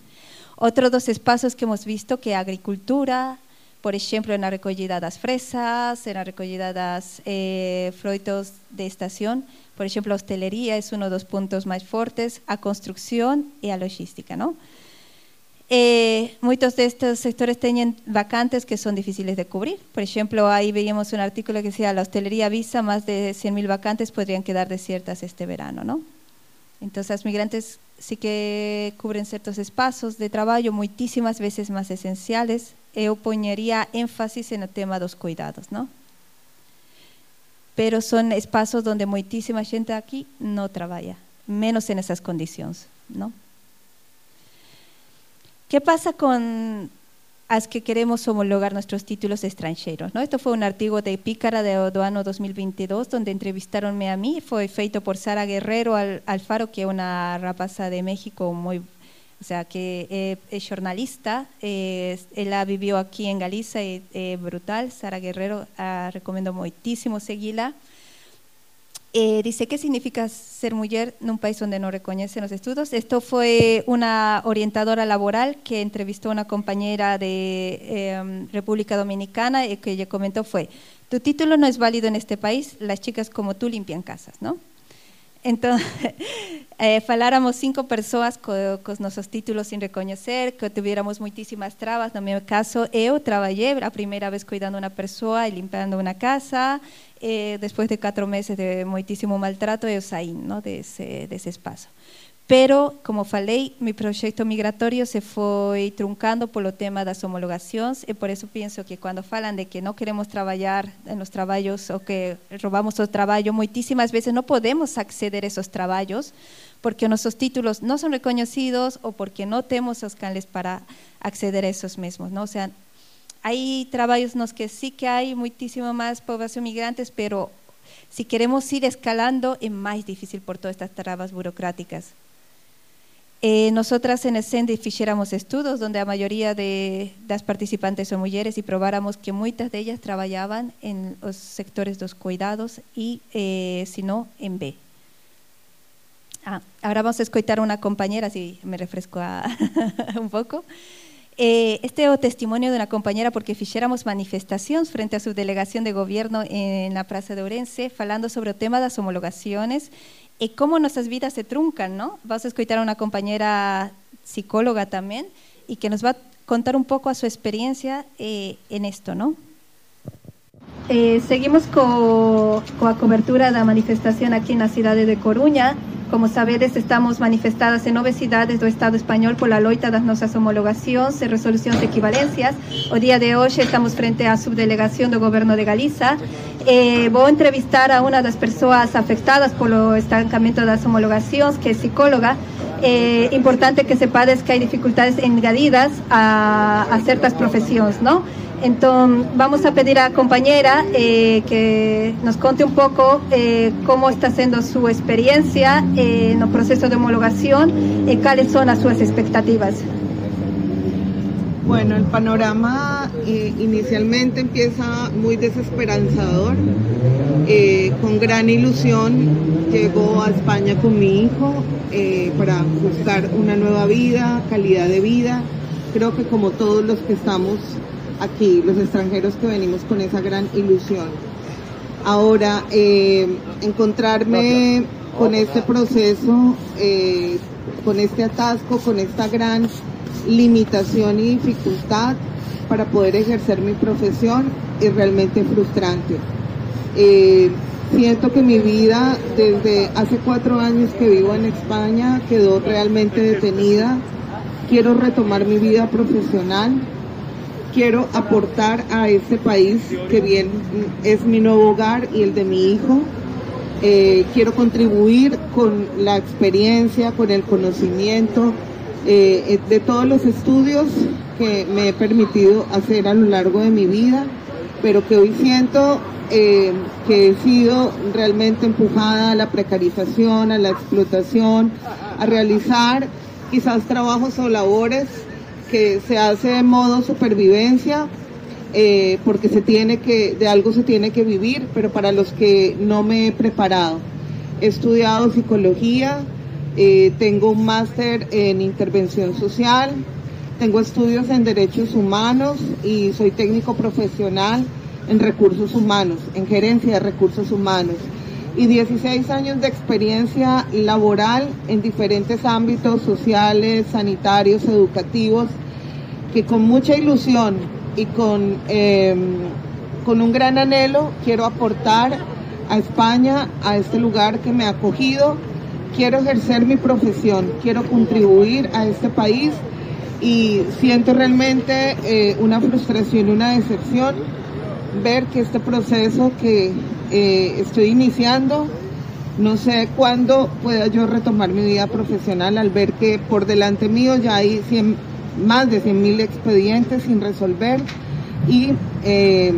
Otros dos espacios que hemos visto que agricultura, por ejemplo, en la recogida de las fresas, en la recogida de los eh, frutos de estación, por ejemplo, hostelería es uno de los puntos más fuertes, a construcción y a logística, ¿no? Eh, muchos de estos sectores tienen vacantes que son difíciles de cubrir. Por ejemplo, ahí veíamos un artículo que decía la hostelería visa, más de 100.000 vacantes podrían quedar desiertas este verano, ¿no? Entonces, los migrantes sí que cubren ciertos espacios de trabajo muchísimas veces más esenciales. Yo pondría énfasis en el tema de los cuidados, ¿no? Pero son espacios donde muchísima gente aquí no trabaja, menos en esas condiciones, ¿no? ¿Qué pasa con las que queremos homologar nuestros títulos extranjeros? ¿no? Esto fue un artículo de Pícara de Odoano 2022, donde entrevistaronme a mí. Fue feito por Sara Guerrero Alfaro, que es una rapaza de México muy o sea, que es jornalista, ella vivió aquí en Galicia es brutal, Sara Guerrero, ah, recomiendo muchísimo seguirla. Eh, dice, ¿qué significa ser mujer en un país donde no reconocen los estudios? Esto fue una orientadora laboral que entrevistó a una compañera de em, República Dominicana y que ella comentó fue, tu título no es válido en este país, las chicas como tú limpian casas, ¿no? Entonces, eh, faláramos cinco personas con, nuestros títulos sin reconocer, que tuviéramos muchísimas trabas. En mi caso, yo trabajé la primera vez cuidando una persona y limpiando una casa. Eh, después de cuatro meses de muchísimo maltrato, yo salí ¿no? de, ese, de ese espacio. Pero, como falei, mi proyecto migratorio se fue truncando por lo tema de las homologaciones y por eso pienso que cuando falan de que no queremos trabajar en los trabajos o que robamos el trabajo, muchísimas veces no podemos acceder a esos trabajos porque nuestros títulos no son reconocidos o porque no tenemos los canales para acceder a esos mismos. O sea, hay trabajos en los que sí que hay muchísimo más población migrantes, pero si queremos ir escalando es más difícil por todas estas trabas burocráticas. Eh, nosotras en el CENDI hiciéramos estudios donde la mayoría de las participantes son mujeres y probáramos que muchas de ellas trabajaban en los sectores de los cuidados y eh, si no, en B. Ah, ahora vamos a escuchar una compañera, si me refresco un poco. Eh, este es el testimonio de una compañera porque hiciéramos manifestaciones frente a su delegación de gobierno en la Plaza de Orense, hablando sobre el tema de las homologaciones y cómo nuestras vidas se truncan, ¿no? Vamos a escuchar a una compañera psicóloga también y que nos va a contar un poco a su experiencia eh, en esto, ¿no? Eh, seguimos con, con la cobertura de la manifestación aquí en la ciudad de Coruña Como sabedes, estamos manifestadas en obesidades do Estado español por la loita das nosas homologacións e resolucións de equivalencias. O día de hoxe estamos frente á subdelegación do Goberno de Galiza. Eh, vou entrevistar a unha das persoas afectadas polo estancamento das homologacións, que é psicóloga. Eh, importante que sepades que hai dificultades engadidas a, a certas profesións, non? Entonces, vamos a pedir a la compañera eh, que nos conte un poco eh, cómo está siendo su experiencia en el proceso de homologación y cuáles son sus expectativas. Bueno, el panorama eh, inicialmente empieza muy desesperanzador. con gran ilusión llegó a España con mi hijo para buscar una nueva vida, calidad de vida. Creo que como todos los que estamos aquí, los extranjeros que venimos con esa gran ilusión. Ahora, eh, encontrarme con este proceso, eh, con este atasco, con esta gran limitación y dificultad para poder ejercer mi profesión es realmente frustrante. Eh, siento que mi vida desde hace cuatro años que vivo en España quedó realmente detenida. Quiero retomar mi vida profesional quiero aportar a este país que bien es mi nuevo hogar y el de mi hijo. Eh, quiero contribuir con la experiencia, con el conocimiento eh, de todos los estudios que me he permitido hacer a lo largo de mi vida, pero que hoy siento eh, que he sido realmente empujada a la precarización, a la explotación, a realizar quizás trabajos o labores que se hace de modo supervivencia, eh, porque se tiene que, de algo se tiene que vivir, pero para los que no me he preparado. He estudiado psicología, eh, tengo un máster en intervención social, tengo estudios en derechos humanos y soy técnico profesional en recursos humanos, en gerencia de recursos humanos y 16 años de experiencia laboral en diferentes ámbitos sociales, sanitarios, educativos, que con mucha ilusión y con, em, con un gran anhelo quiero aportar a España, a este lugar que me ha acogido. Quiero ejercer mi profesión, quiero contribuir a este país y siento realmente eh, una frustración y una decepción ver que este proceso que eh, estoy iniciando, no sé cuándo pueda yo retomar mi vida profesional al ver que por delante mío ya hay más de 100.000 expedientes sin resolver. Y eh,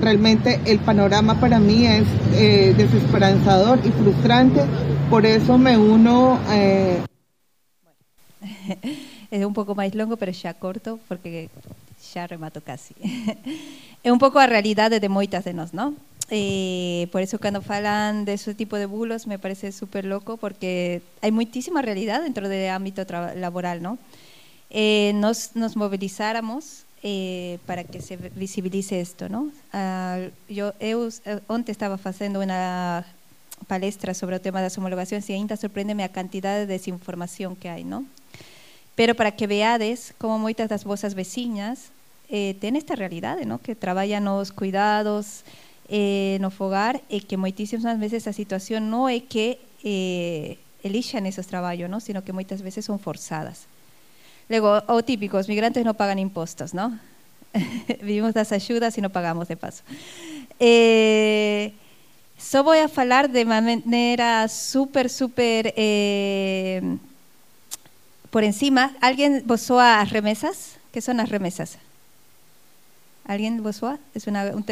realmente el panorama para mí es eh, desesperanzador y frustrante, por eso me uno... es un poco más longo, pero ya corto, porque ya remato casi. es un poco a realidad de muchas de nos, ¿no? Eh, por eso cuando falan de ese tipo de bulos me parece súper loco porque hay muchísima realidad dentro del ámbito laboral, ¿no? Eh, nos, nos, movilizáramos eh, para que se visibilice esto, ¿no? Uh, yo eu, ontem estaba haciendo una palestra sobre el tema de las homologaciones y ainda sorprende a cantidad de desinformación que hay, ¿no? Pero para que veades como muchas das vosas vecinas eh, esta realidade, ¿no? que traballan nos cuidados, eh, no fogar, e que moitísimas veces a situación non é que eh, esos traballos, ¿no? sino que moitas veces son forzadas. Luego, o típico, migrantes no pagan impostos, ¿no? Vivimos das ayudas e non pagamos de paso. Eh, só vou a falar de maneira super, super eh, por encima. Alguien vos soa as remesas? Que son as remesas? ¿Alguien vos Es una, un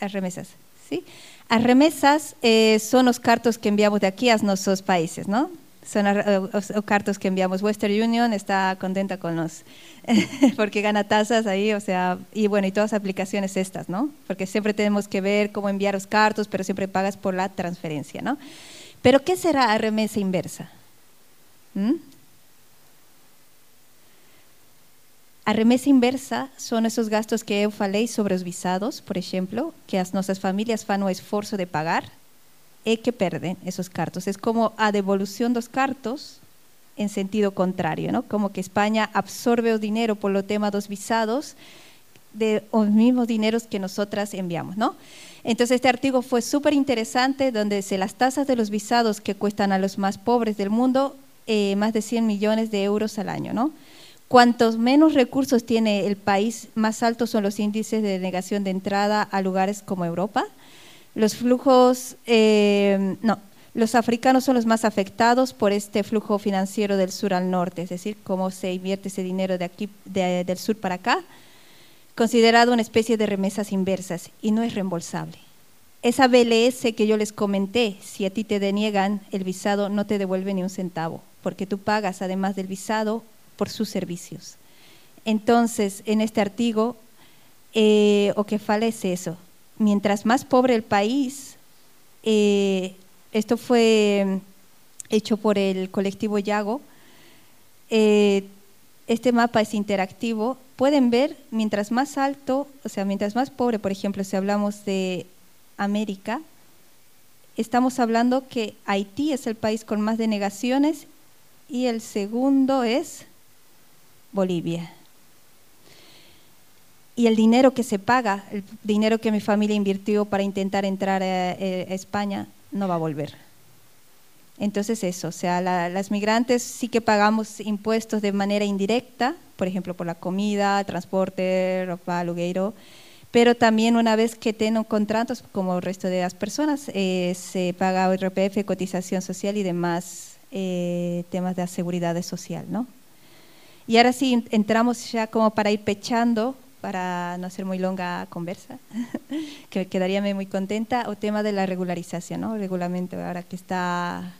Las remesas. ¿sí? Las remesas eh, son los cartos que enviamos de aquí a nuestros países, ¿no? Son los cartos que enviamos. Western Union está contenta con nos, porque gana tasas ahí, o sea, y bueno, y todas las aplicaciones estas, ¿no? Porque siempre tenemos que ver cómo enviar los cartos, pero siempre pagas por la transferencia, ¿no? Pero ¿qué será la remesa inversa? ¿Mm? A remesa inversa son esos gastos que eu falei sobre os visados, por exemplo, que as nossas famílias fan o esforço de pagar e que perden esos cartos. É como a devolución dos cartos en sentido contrario, ¿no? Como que España absorbe o dinero polo tema dos visados, de los mismos dineros que nosotras enviamos, ¿no? Entonces este artículo fue súper interesante donde se las tasas de los visados que cuestan a los más pobres del mundo eh, más de 100 millones de euros al año, ¿no? Cuantos menos recursos tiene el país, más altos son los índices de denegación de entrada a lugares como Europa. Los flujos, eh, no, los africanos son los más afectados por este flujo financiero del sur al norte, es decir, cómo se invierte ese dinero de aquí, del sur para acá, considerado una especie de remesas inversas y no es reembolsable. Esa BLS que yo les comenté, si a ti te deniegan el visado, no te devuelve ni un centavo, porque tú pagas además del visado por sus servicios. Entonces, en este artículo, eh, o que fala es eso. Mientras más pobre el país, eh, esto fue hecho por el colectivo Yago, eh, este mapa es interactivo. Pueden ver, mientras más alto, o sea, mientras más pobre, por ejemplo, si hablamos de América, estamos hablando que Haití es el país con más denegaciones y el segundo es Bolivia. Y el dinero que se paga, el dinero que mi familia invirtió para intentar entrar a, España, no va a volver. Entonces eso, o sea, las migrantes sí que pagamos impuestos de manera indirecta, por ejemplo, por la comida, transporte, ropa, lugueiro, pero también una vez que tengo contratos, como el resto de las personas, eh, se paga RPF, cotización social y demás eh, temas de seguridad social, ¿no? Y ahora sí, entramos ya como para ir pechando, para no hacer muy longa conversa, que quedaría muy contenta, o tema de la regularización, ¿no? regulamento ahora que está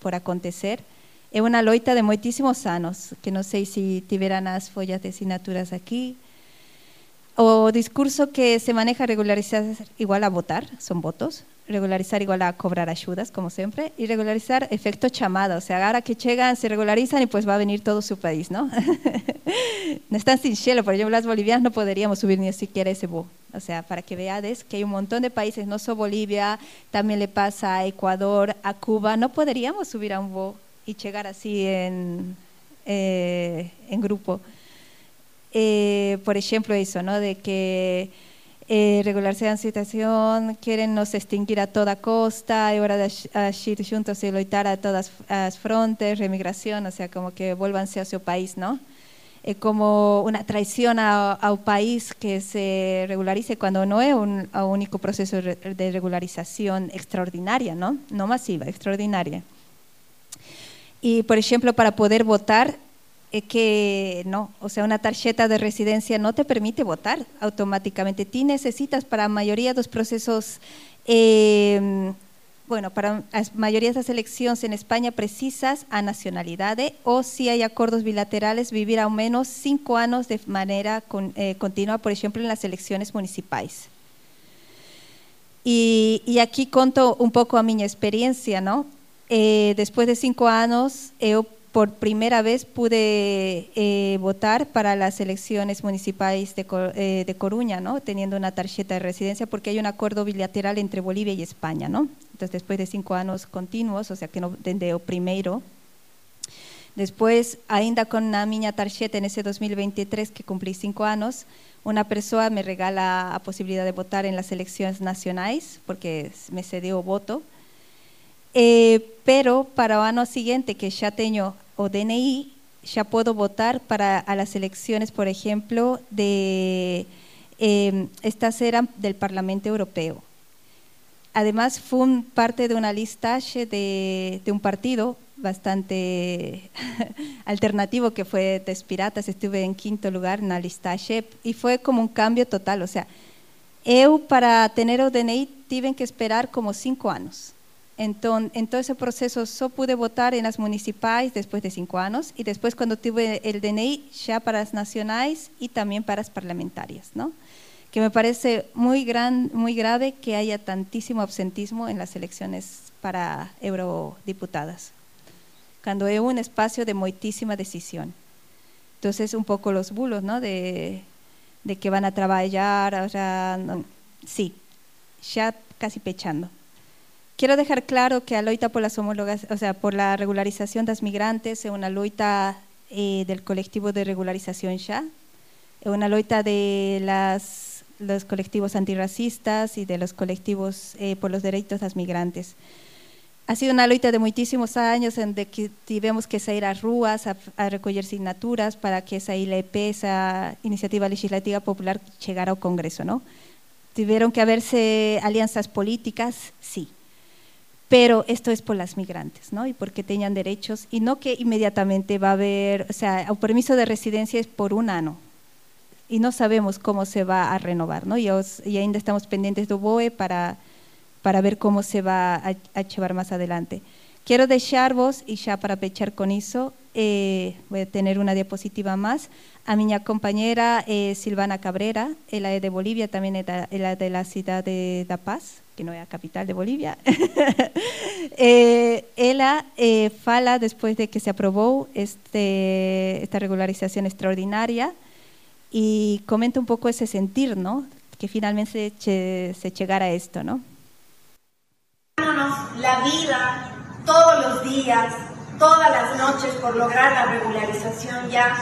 por acontecer. Es una loita de muchísimos años, que no sé si tuvieran las follas de asignaturas aquí, o discurso que se maneja regularizar igual a votar, son votos, regularizar igual a cobrar ayudas, como siempre, y regularizar efecto chamada, o sea, ahora que llegan, se regularizan y pues va a venir todo su país, ¿no? no están sin cielo, por ejemplo, las bolivianas no podríamos subir ni siquiera ese bus, o sea, para que veáis que hay un montón de países, no solo Bolivia, también le pasa a Ecuador, a Cuba, no podríamos subir a un bus y llegar así en, eh, en grupo. Eh, por ejemplo, eso, ¿no? De que eh, regularse la situación, quieren nos extinguir a toda costa, hay hora de agir juntos y luchar a todas las frontes, remigración, o sea, como que vuélvanse a su país, ¿no? Es como una traición a, un país que se regularice cuando no es un único proceso de regularización extraordinaria, ¿no? No masiva, extraordinaria. Y, por ejemplo, para poder votar que no, o sea, una tarjeta de residencia no te permite votar automáticamente. Tú necesitas para mayoría de los procesos, em, bueno, para mayoría de las elecciones en España precisas a nacionalidad o si hay acuerdos bilaterales, vivir al menos cinco años de manera eh, continua, por ejemplo, en las elecciones municipales. Y, aquí conto un poco a mi experiencia, ¿no? Eh, después de cinco años, he por primera vez pude eh, votar para las elecciones municipales de, eh, de, Coruña, ¿no? teniendo una tarjeta de residencia, porque hay un acuerdo bilateral entre Bolivia y España. ¿no? Entonces, después de cinco años continuos, o sea que no desde o primero. Después, ainda con una miña tarjeta en ese 2023 que cumplí cinco años, una persona me regala la posibilidad de votar en las elecciones nacionales, porque me cedió voto. Eh, pero para el año siguiente, que ya tengo o DNI, ya puedo votar para a las elecciones, por ejemplo, de eh, estas eran del Parlamento Europeo. Además, fue parte de una lista de, de un partido bastante alternativo que fue Despiratas, estuve en quinto lugar en la lista y fue como un cambio total, o sea, eu para tener o DNI que esperar como cinco años entonces, en todo ese proceso, solo pude votar en las municipales después de cinco años y después cuando tuve el DNI ya para las nacionales y también para las parlamentarias, ¿no? Que me parece muy, gran, muy grave que haya tantísimo absentismo en las elecciones para eurodiputadas, cuando hay un espacio de muchísima decisión. Entonces, un poco los bulos, ¿no? De, de que van a trabajar, o sea, sí, ya casi pechando. Quiero dejar claro que a loita por las homologas, o sea, por la regularización de los migrantes es una loita eh, del colectivo de regularización ya. una loita de las, los colectivos antirracistas y de los colectivos eh, por los derechos de los migrantes. Ha sido una loita de muchísimos años en que tuvimos que salir a ruas a, a recoger signaturas para que esa ILP, esa iniciativa legislativa popular, llegara al Congreso, ¿no? Tuvieron que haberse alianzas políticas, sí, pero esto es por las migrantes, ¿no? Y porque tengan derechos, y no que inmediatamente va a haber, o sea, el permiso de residencia es por un año, y no sabemos cómo se va a renovar, ¿no? Y, os, ainda estamos pendientes do BOE para, para ver cómo se va a llevar más adelante. Quiero dejarvos, y ya para pechar con eso, eh, voy a tener una diapositiva más, a mi compañera eh, Silvana Cabrera, ella es de Bolivia, también es de, de la ciudad de La Paz, que no es la capital de Bolivia. eh, ella eh, fala después de que se aprobó este, esta regularización extraordinaria, y comenta un poco ese sentir, ¿no? Que finalmente se, se a esto, ¿no? La vida todos los días, todas las noches por lograr la regularización ya,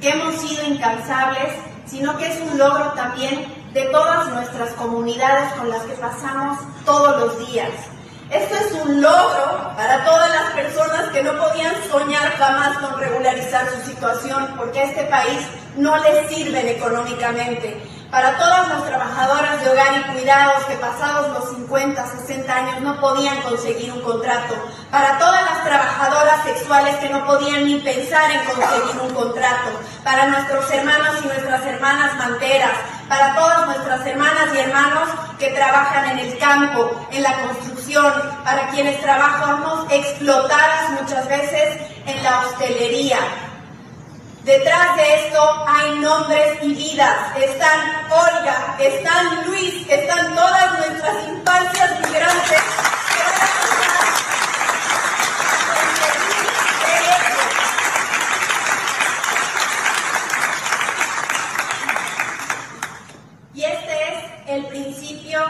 que hemos sido incansables, sino que es un logro también de todas nuestras comunidades con las que pasamos todos los días. Esto es un logro para todas las personas que no podían soñar jamás con regularizar su situación porque este país no les sirven económicamente. Para todas las trabajadoras de hogar y cuidados que pasados los 50, 60 años no podían conseguir un contrato. Para todas las trabajadoras sexuales que no podían ni pensar en conseguir un contrato. Para nuestros hermanos y nuestras hermanas manteras. Para todas nuestras hermanas y hermanos que trabajan en el campo, en la construcción. Para quienes trabajamos explotadas muchas veces en la hostelería Detrás de esto hay nombres y vidas. Están Olga, están Luis, están todas nuestras infancias migrantes. Y este es el principio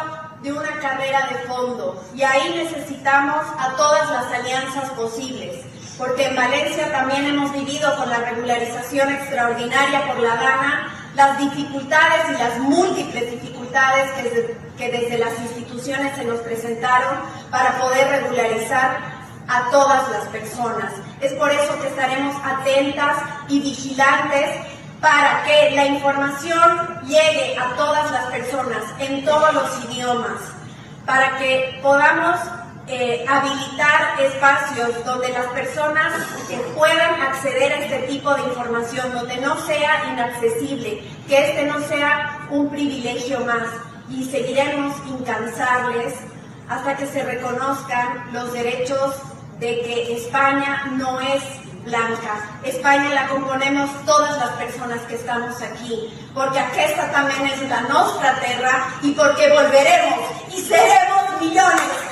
de una carrera de fondo. Y ahí necesitamos a todas las alianzas posibles porque en Valencia también hemos vivido con la regularización extraordinaria por la gana las dificultades y las múltiples dificultades que desde las instituciones se nos presentaron para poder regularizar a todas las personas. Es por eso que estaremos atentas y vigilantes para que la información llegue a todas las personas en todos los idiomas, para que podamos eh, habilitar espacios donde las personas puedan acceder a este tipo de información, donde no sea inaccesible, que este no sea un privilegio más. Y seguiremos incansables hasta que se reconozcan los derechos de que España no es blanca. España la componemos todas las personas que estamos aquí, porque esta también es la nuestra tierra y porque volveremos y seremos millones.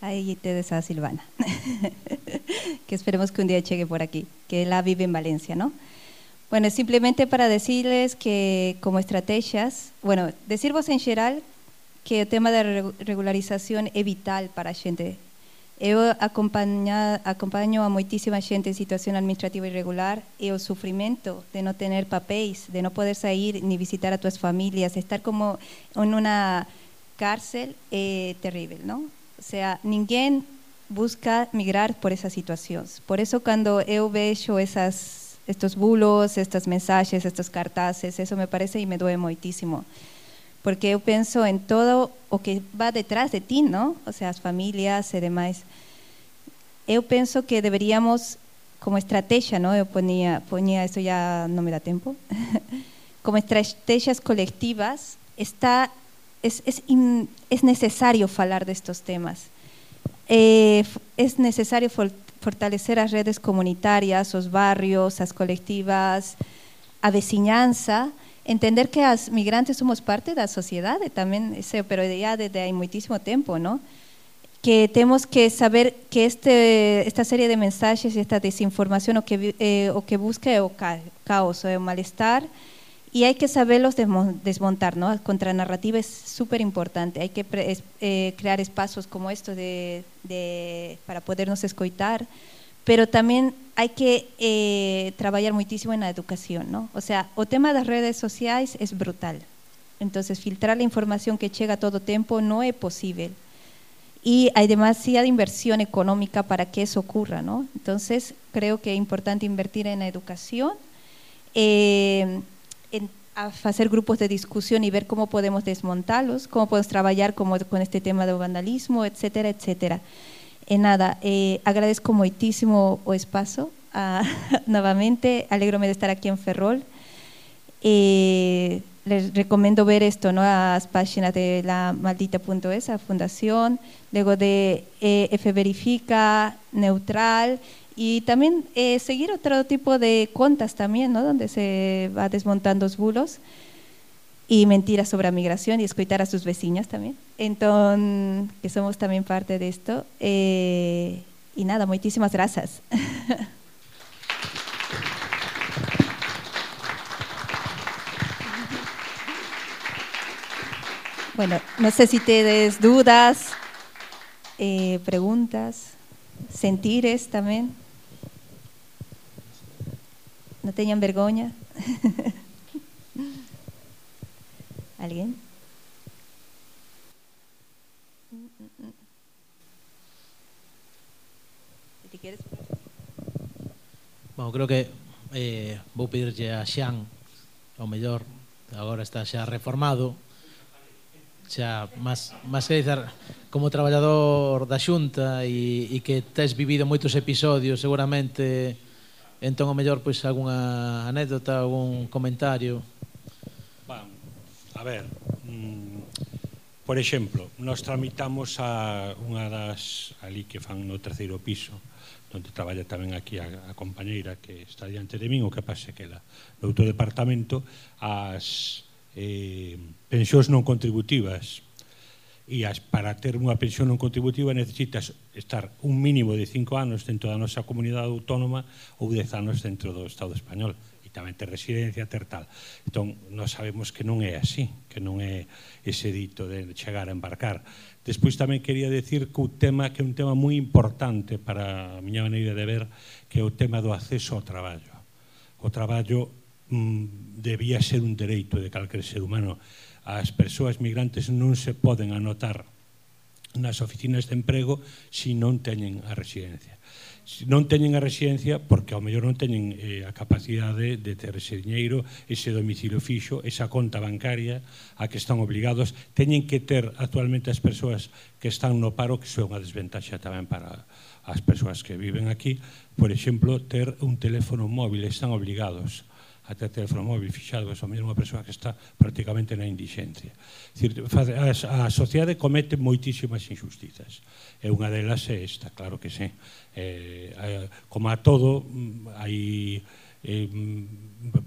Ahí te des a Silvana, que esperemos que un día llegue por aquí, que la vive en Valencia, ¿no? Bueno, simplemente para decirles que como estrategias, bueno, decir vos en general que el tema de regularización es vital para la gente. Yo acompaño a muchísima gente en situación administrativa irregular y el sufrimiento de no tener papéis, de no poder salir ni visitar a tus familias, estar como en una cárcel es terrible, ¿no? O sea, ninguém busca migrar por esas situaciones. Por eso cuando yo veo esas, estos bulos, estos mensajes, estos cartaces, eso me parece y me duele muchísimo. Porque yo pienso en todo lo que va detrás de ti, ¿no? O sea, las familias y demás. Yo pienso que deberíamos, como estrategia, ¿no? Yo ponía, ponía esto ya no me da tiempo, como estrategias colectivas, está es, es, es necesario hablar de estos temas. Eh, es necesario fortalecer las redes comunitarias, los barrios, las colectivas, a vecinanza, entender que los migrantes somos parte de la sociedad, también, pero ya desde hay muchísimo tiempo, ¿no? que tenemos que saber que este, esta serie de mensajes y esta desinformación o que, eh, o que busca o caos o malestar, y hay que saberlos desmontar, ¿no? Contranarrativa es súper importante, hay que eh, crear espacios como estos de, para podernos escoitar, pero también hay que eh, trabajar muchísimo en la educación, ¿no? O sea, el tema de las redes sociales es brutal. Entonces, filtrar la información que llega a todo tiempo no es posible. Y hay demasiada inversión económica para que eso ocurra, ¿no? Entonces, creo que es importante invertir en la educación, eh, en hacer grupos de discusión y ver cómo podemos desmontarlos, cómo podemos trabajar como con este tema de vandalismo, etcétera, etcétera. En nada, eh, agradezco muchísimo o espacio ah, nuevamente, alegrome de estar aquí en Ferrol. Eh, les recomiendo ver esto, ¿no? Las páginas de la maldita.es, fundación, luego de F Verifica, Neutral, y también seguir otro tipo de cuentas también, ¿no? Donde se va desmontando los bulos y mentiras sobre la migración y escuchar a sus vecinas también. Entonces, que somos también parte de esto. Eh, y nada, muchísimas gracias. Bueno, no sé si tienes dudas, eh, preguntas, sentires también. ¿No tenían vergüenza? ¿Alguien? Si quieres. Bueno, creo que eh, vou pedirlle a Xan, ao mellor, agora está xa reformado, xa máis, máis que dizer, como traballador da xunta e, e que tes vivido moitos episodios, seguramente, entón, o mellor, pois, algunha anécdota, algún comentario ver, mm, por exemplo, nos tramitamos a unha das ali que fan no terceiro piso, onde traballa tamén aquí a, a compañeira que está diante de min, o que pase que la, no outro departamento as eh, pensións non contributivas e as, para ter unha pensión non contributiva necesitas estar un mínimo de 5 anos dentro da nosa comunidade autónoma ou 10 anos dentro do Estado español tamén ter residencia, ter tal. Entón, nós sabemos que non é así, que non é ese dito de chegar a embarcar. Despois tamén quería decir que o tema que é un tema moi importante para a miña maneira de ver, que é o tema do acceso ao traballo. O traballo mm, debía ser un dereito de calquer ser humano. As persoas migrantes non se poden anotar nas oficinas de emprego se non teñen a residencia non teñen a residencia porque ao mellor non teñen eh, a capacidade de ter ese diñeiro, ese domicilio fixo, esa conta bancaria a que están obligados, teñen que ter actualmente as persoas que están no paro, que son unha desventaxa tamén para as persoas que viven aquí, por exemplo, ter un teléfono móvil, están obligados até teléfono móvil fixado, esa unha persoa que está prácticamente na indixencia. Dicir, a, a sociedade comete moitísimas injustizas. E unha delas é esta, claro que sí. Eh, eh como a todo, mm, hai eh,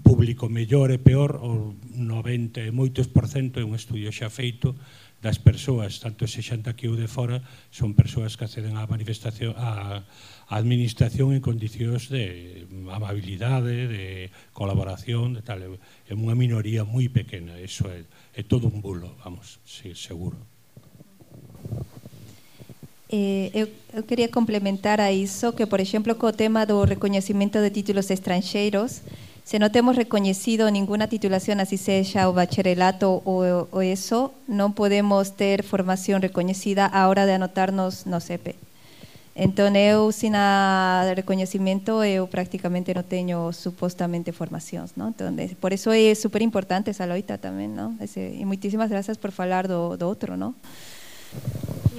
público mellor e peor, o 90 e moitos por cento é un estudio xa feito das persoas, tanto se xanta que eu de fora, son persoas que acceden á manifestación, á, á administración en condicións de amabilidade, de colaboración, de tal. É unha minoría moi pequena, eso é, é todo un bulo, vamos, sí, seguro. Eh, eu, eu quería complementar a iso que, por exemplo, co tema do recoñecimento de títulos estranxeiros, Se no temos reconhecido ninguna titulación, así sexa o bacharelato ou, ou eso, non podemos ter formación reconhecida a hora de anotarnos no CP. Entón, eu, sin a reconhecimento, eu prácticamente non teño supostamente por eso é super importante esa loita non? Ese, e moitísimas grazas por falar do, do outro?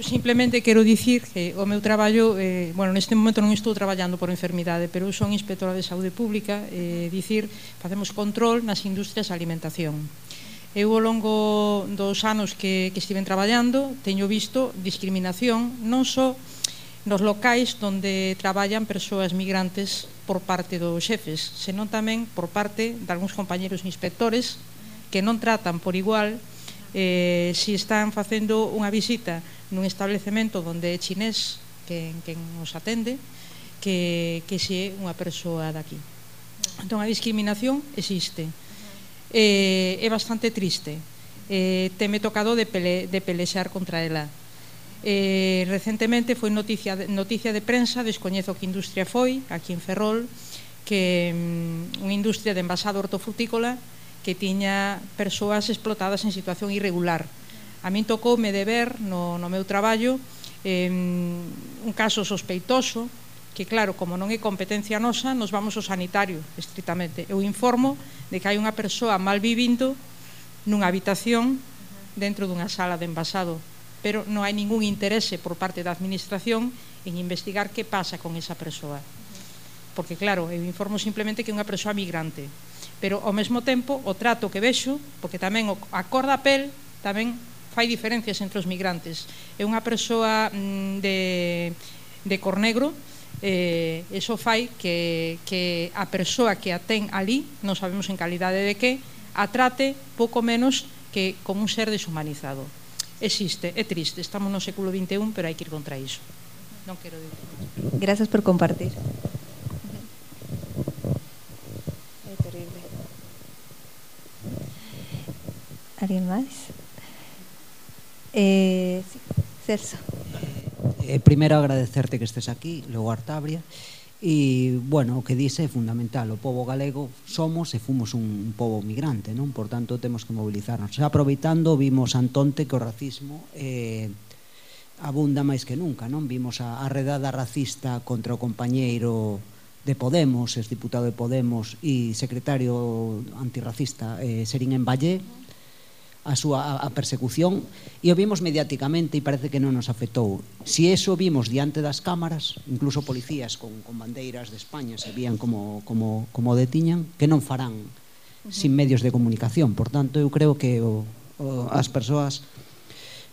Simplemente quero dicir que o meu traballo, eh, bueno, neste momento non estou traballando por enfermidade, pero eu son inspectora de saúde pública, eh, dicir, facemos control nas industrias de alimentación. Eu ao longo dos anos que, que estiven traballando teño visto discriminación non só nos locais onde traballan persoas migrantes por parte dos xefes, senón tamén por parte de algúns compañeros inspectores que non tratan por igual eh, si están facendo unha visita nun establecemento onde é chinés que, que nos atende, que, que se é unha persoa daqui. Entón, a discriminación existe. Eh, é bastante triste. Eh, teme tocado de, pele, de pelexar contra ela. Eh, recentemente foi noticia, noticia de prensa, descoñezo que industria foi, aquí en Ferrol, que mm, unha industria de envasado hortofrutícola que tiña persoas explotadas en situación irregular. A min tocoume de ver no, no meu traballo eh, un caso sospeitoso que claro, como non é competencia nosa, nos vamos ao sanitario, estritamente. Eu informo de que hai unha persoa mal vivindo nunha habitación dentro dunha sala de envasado, pero non hai ningún interese por parte da administración en investigar que pasa con esa persoa. Porque claro, eu informo simplemente que é unha persoa migrante, pero ao mesmo tempo o trato que vexo, porque tamén a cor da pel tamén fai diferencias entre os migrantes. É unha persoa mm, de, de cor negro, eh, eso fai que, que a persoa que a ten ali, non sabemos en calidade de que, a trate pouco menos que como un ser deshumanizado. Existe, é triste, estamos no século XXI, pero hai que ir contra iso. Non quero dicir. Gracias por compartir. ¿Alguien más? Eh, sí, Celso. Eh, eh primeiro agradecerte que estés aquí, logo Artabria, e, bueno, o que dice é fundamental, o povo galego somos e fomos un povo migrante, non? Por tanto, temos que mobilizarnos. Aproveitando, vimos Antonte que o racismo eh, abunda máis que nunca, non? Vimos a, a redada racista contra o compañeiro de Podemos, ex diputado de Podemos e secretario antirracista eh, Serín en Valle, a súa a persecución e o vimos mediáticamente e parece que non nos afectou. Si eso vimos diante das cámaras, incluso policías con, con bandeiras de España se vían como, como, como detiñan, que non farán uh -huh. sin medios de comunicación. Por tanto, eu creo que o, o, as persoas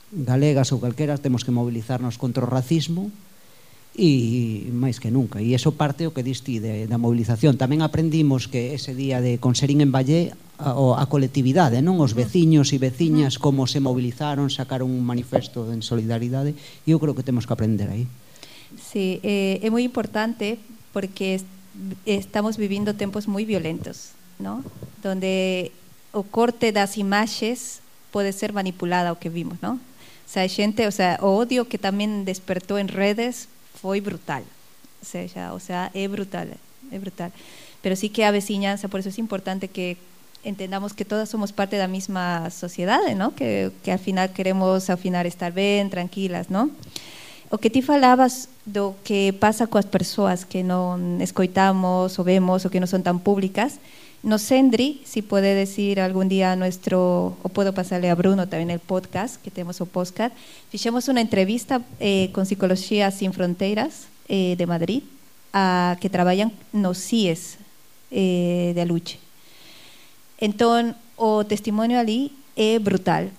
galegas ou calqueras temos que mobilizarnos contra o racismo e máis que nunca. E eso parte o que diste de, da mobilización. Tamén aprendimos que ese día de Conserín en Valle a, a colectividade, non os veciños e veciñas como se mobilizaron, sacaron un manifesto en solidaridade e eu creo que temos que aprender aí. Sí, eh, é moi importante porque estamos vivindo tempos moi violentos, ¿no? Donde o corte das imaxes pode ser manipulada o que vimos, ¿no? O sea, xente, o sea, o odio que tamén despertou en redes foi brutal. O sea, o é brutal, é brutal. Pero sí que a veciñanza, por eso es importante que entendamos que todas somos parte da mesma sociedade, ¿no? Que, que al final queremos ao final estar ben, tranquilas, ¿no? O que ti falabas do que pasa coas persoas que non escoitamos ou vemos ou que non son tan públicas, no Sendri, si puede decir algún día nuestro, o puedo pasarle a Bruno también el podcast, que tenemos un podcast, hicimos una entrevista eh, con Psicología Sin Fronteras eh, de Madrid, a, que trabajan nos CIES eh, de Aluche. Entonces, o testimonio allí es brutal,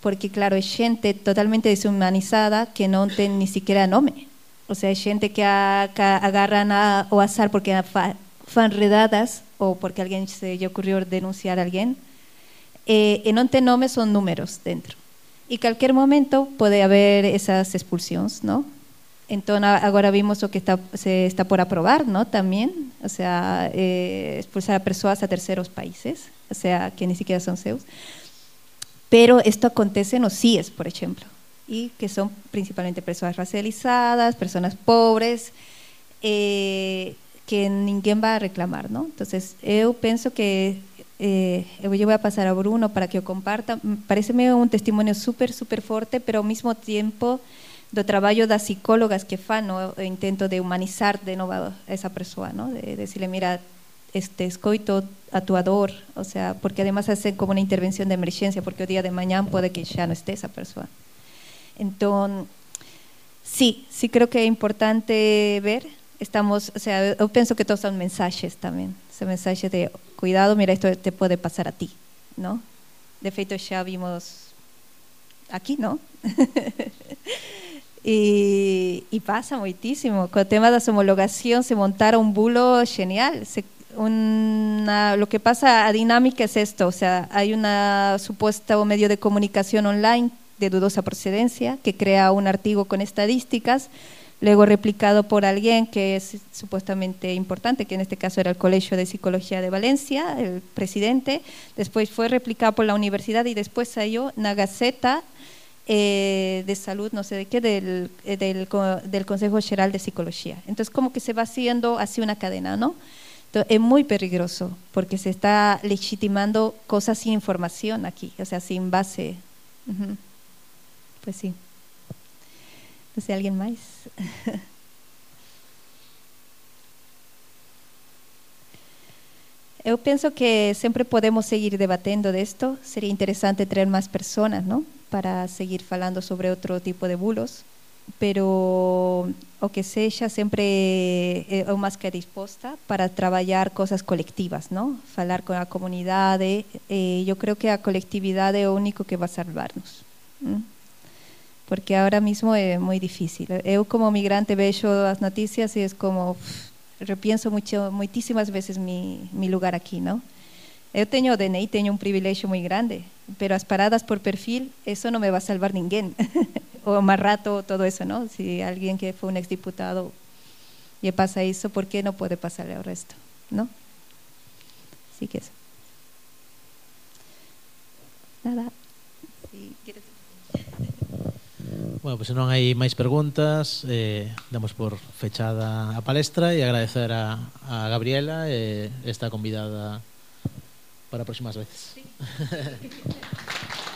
porque claro, es gente totalmente deshumanizada que no tiene ni siquiera nombre. O sea, hay gente que, a, que agarran a, o azar porque fan redadas o porque alguien se le ocurrió denunciar a alguien, eh, e non ten nome son números dentro. E cualquier momento pode haber esas expulsións, ¿no? Entón, agora vimos o que está, se está por aprobar, ¿no? Tamén, o sea, eh, expulsar a persoas a terceros países, o sea, que ni siquiera son seus. Pero isto acontece nos CIES, por exemplo, e que son principalmente persoas racializadas, persoas pobres, eh, que ninguém vai reclamar, não? Então, eu penso que eh, eu vou passar a Bruno para que o comparta. Parece-me um testemunho super, super forte, pero ao mesmo tempo do trabalho das psicólogas que fan no o intento de humanizar de novo essa pessoa, não? De decirle, mira, este escoito a dor, o sea, porque además hacen como uma intervenção de emergência, porque o día de mañana pode que já não este essa pessoa. Então, sí, sí creo que é importante ver estamos, o sea, eu penso que todos son mensaxes tamén, ese mensaxe de cuidado, mira, isto te pode pasar a ti, ¿no? De feito xa vimos aquí, ¿no? e, e pasa moitísimo, co tema das homologacións se montara un bulo genial, se, una, lo que pasa, a dinámica es esto, o sea, hay una supuesta medio de comunicación online de dudosa procedencia que crea un artigo con estadísticas luego replicado por alguien que es supuestamente importante, que en este caso era el Colegio de Psicología de Valencia, el presidente, después fue replicado por la universidad y después salió una eh, de salud, no sé de qué, del, eh, del, del, Consejo General de Psicología. Entonces, como que se va haciendo así una cadena, ¿no? Es muy peligroso porque se está legitimando cosas sin información aquí, o sea, sin base. Pues sí. No sé, ¿alguien más? Yo pienso que siempre podemos seguir debatiendo de esto. Sería interesante traer más personas, ¿no? Para seguir hablando sobre otro tipo de bulos. Pero o que sea siempre eh, más que dispuesta para trabajar cosas colectivas, ¿no? Hablar con la comunidad. Eh, creo que la colectividad es lo único que va a salvarnos. Porque ahora mismo es muy difícil. Yo como migrante veo las noticias y es como repienso mucho, muchísimas veces mi, mi lugar aquí, ¿no? Yo tengo DNI, tengo un privilegio muy grande, pero las paradas por perfil, eso no me va a salvar ninguém. o más rato, todo eso, ¿no? Si alguien que fue un exdiputado le pasa eso, ¿por qué no puede pasarle al resto? ¿No? Así que eso. Nada. Bueno, pois pues, se non hai máis preguntas, eh, damos por fechada a palestra e agradecer a, a Gabriela e eh, esta convidada para próximas veces. Sí.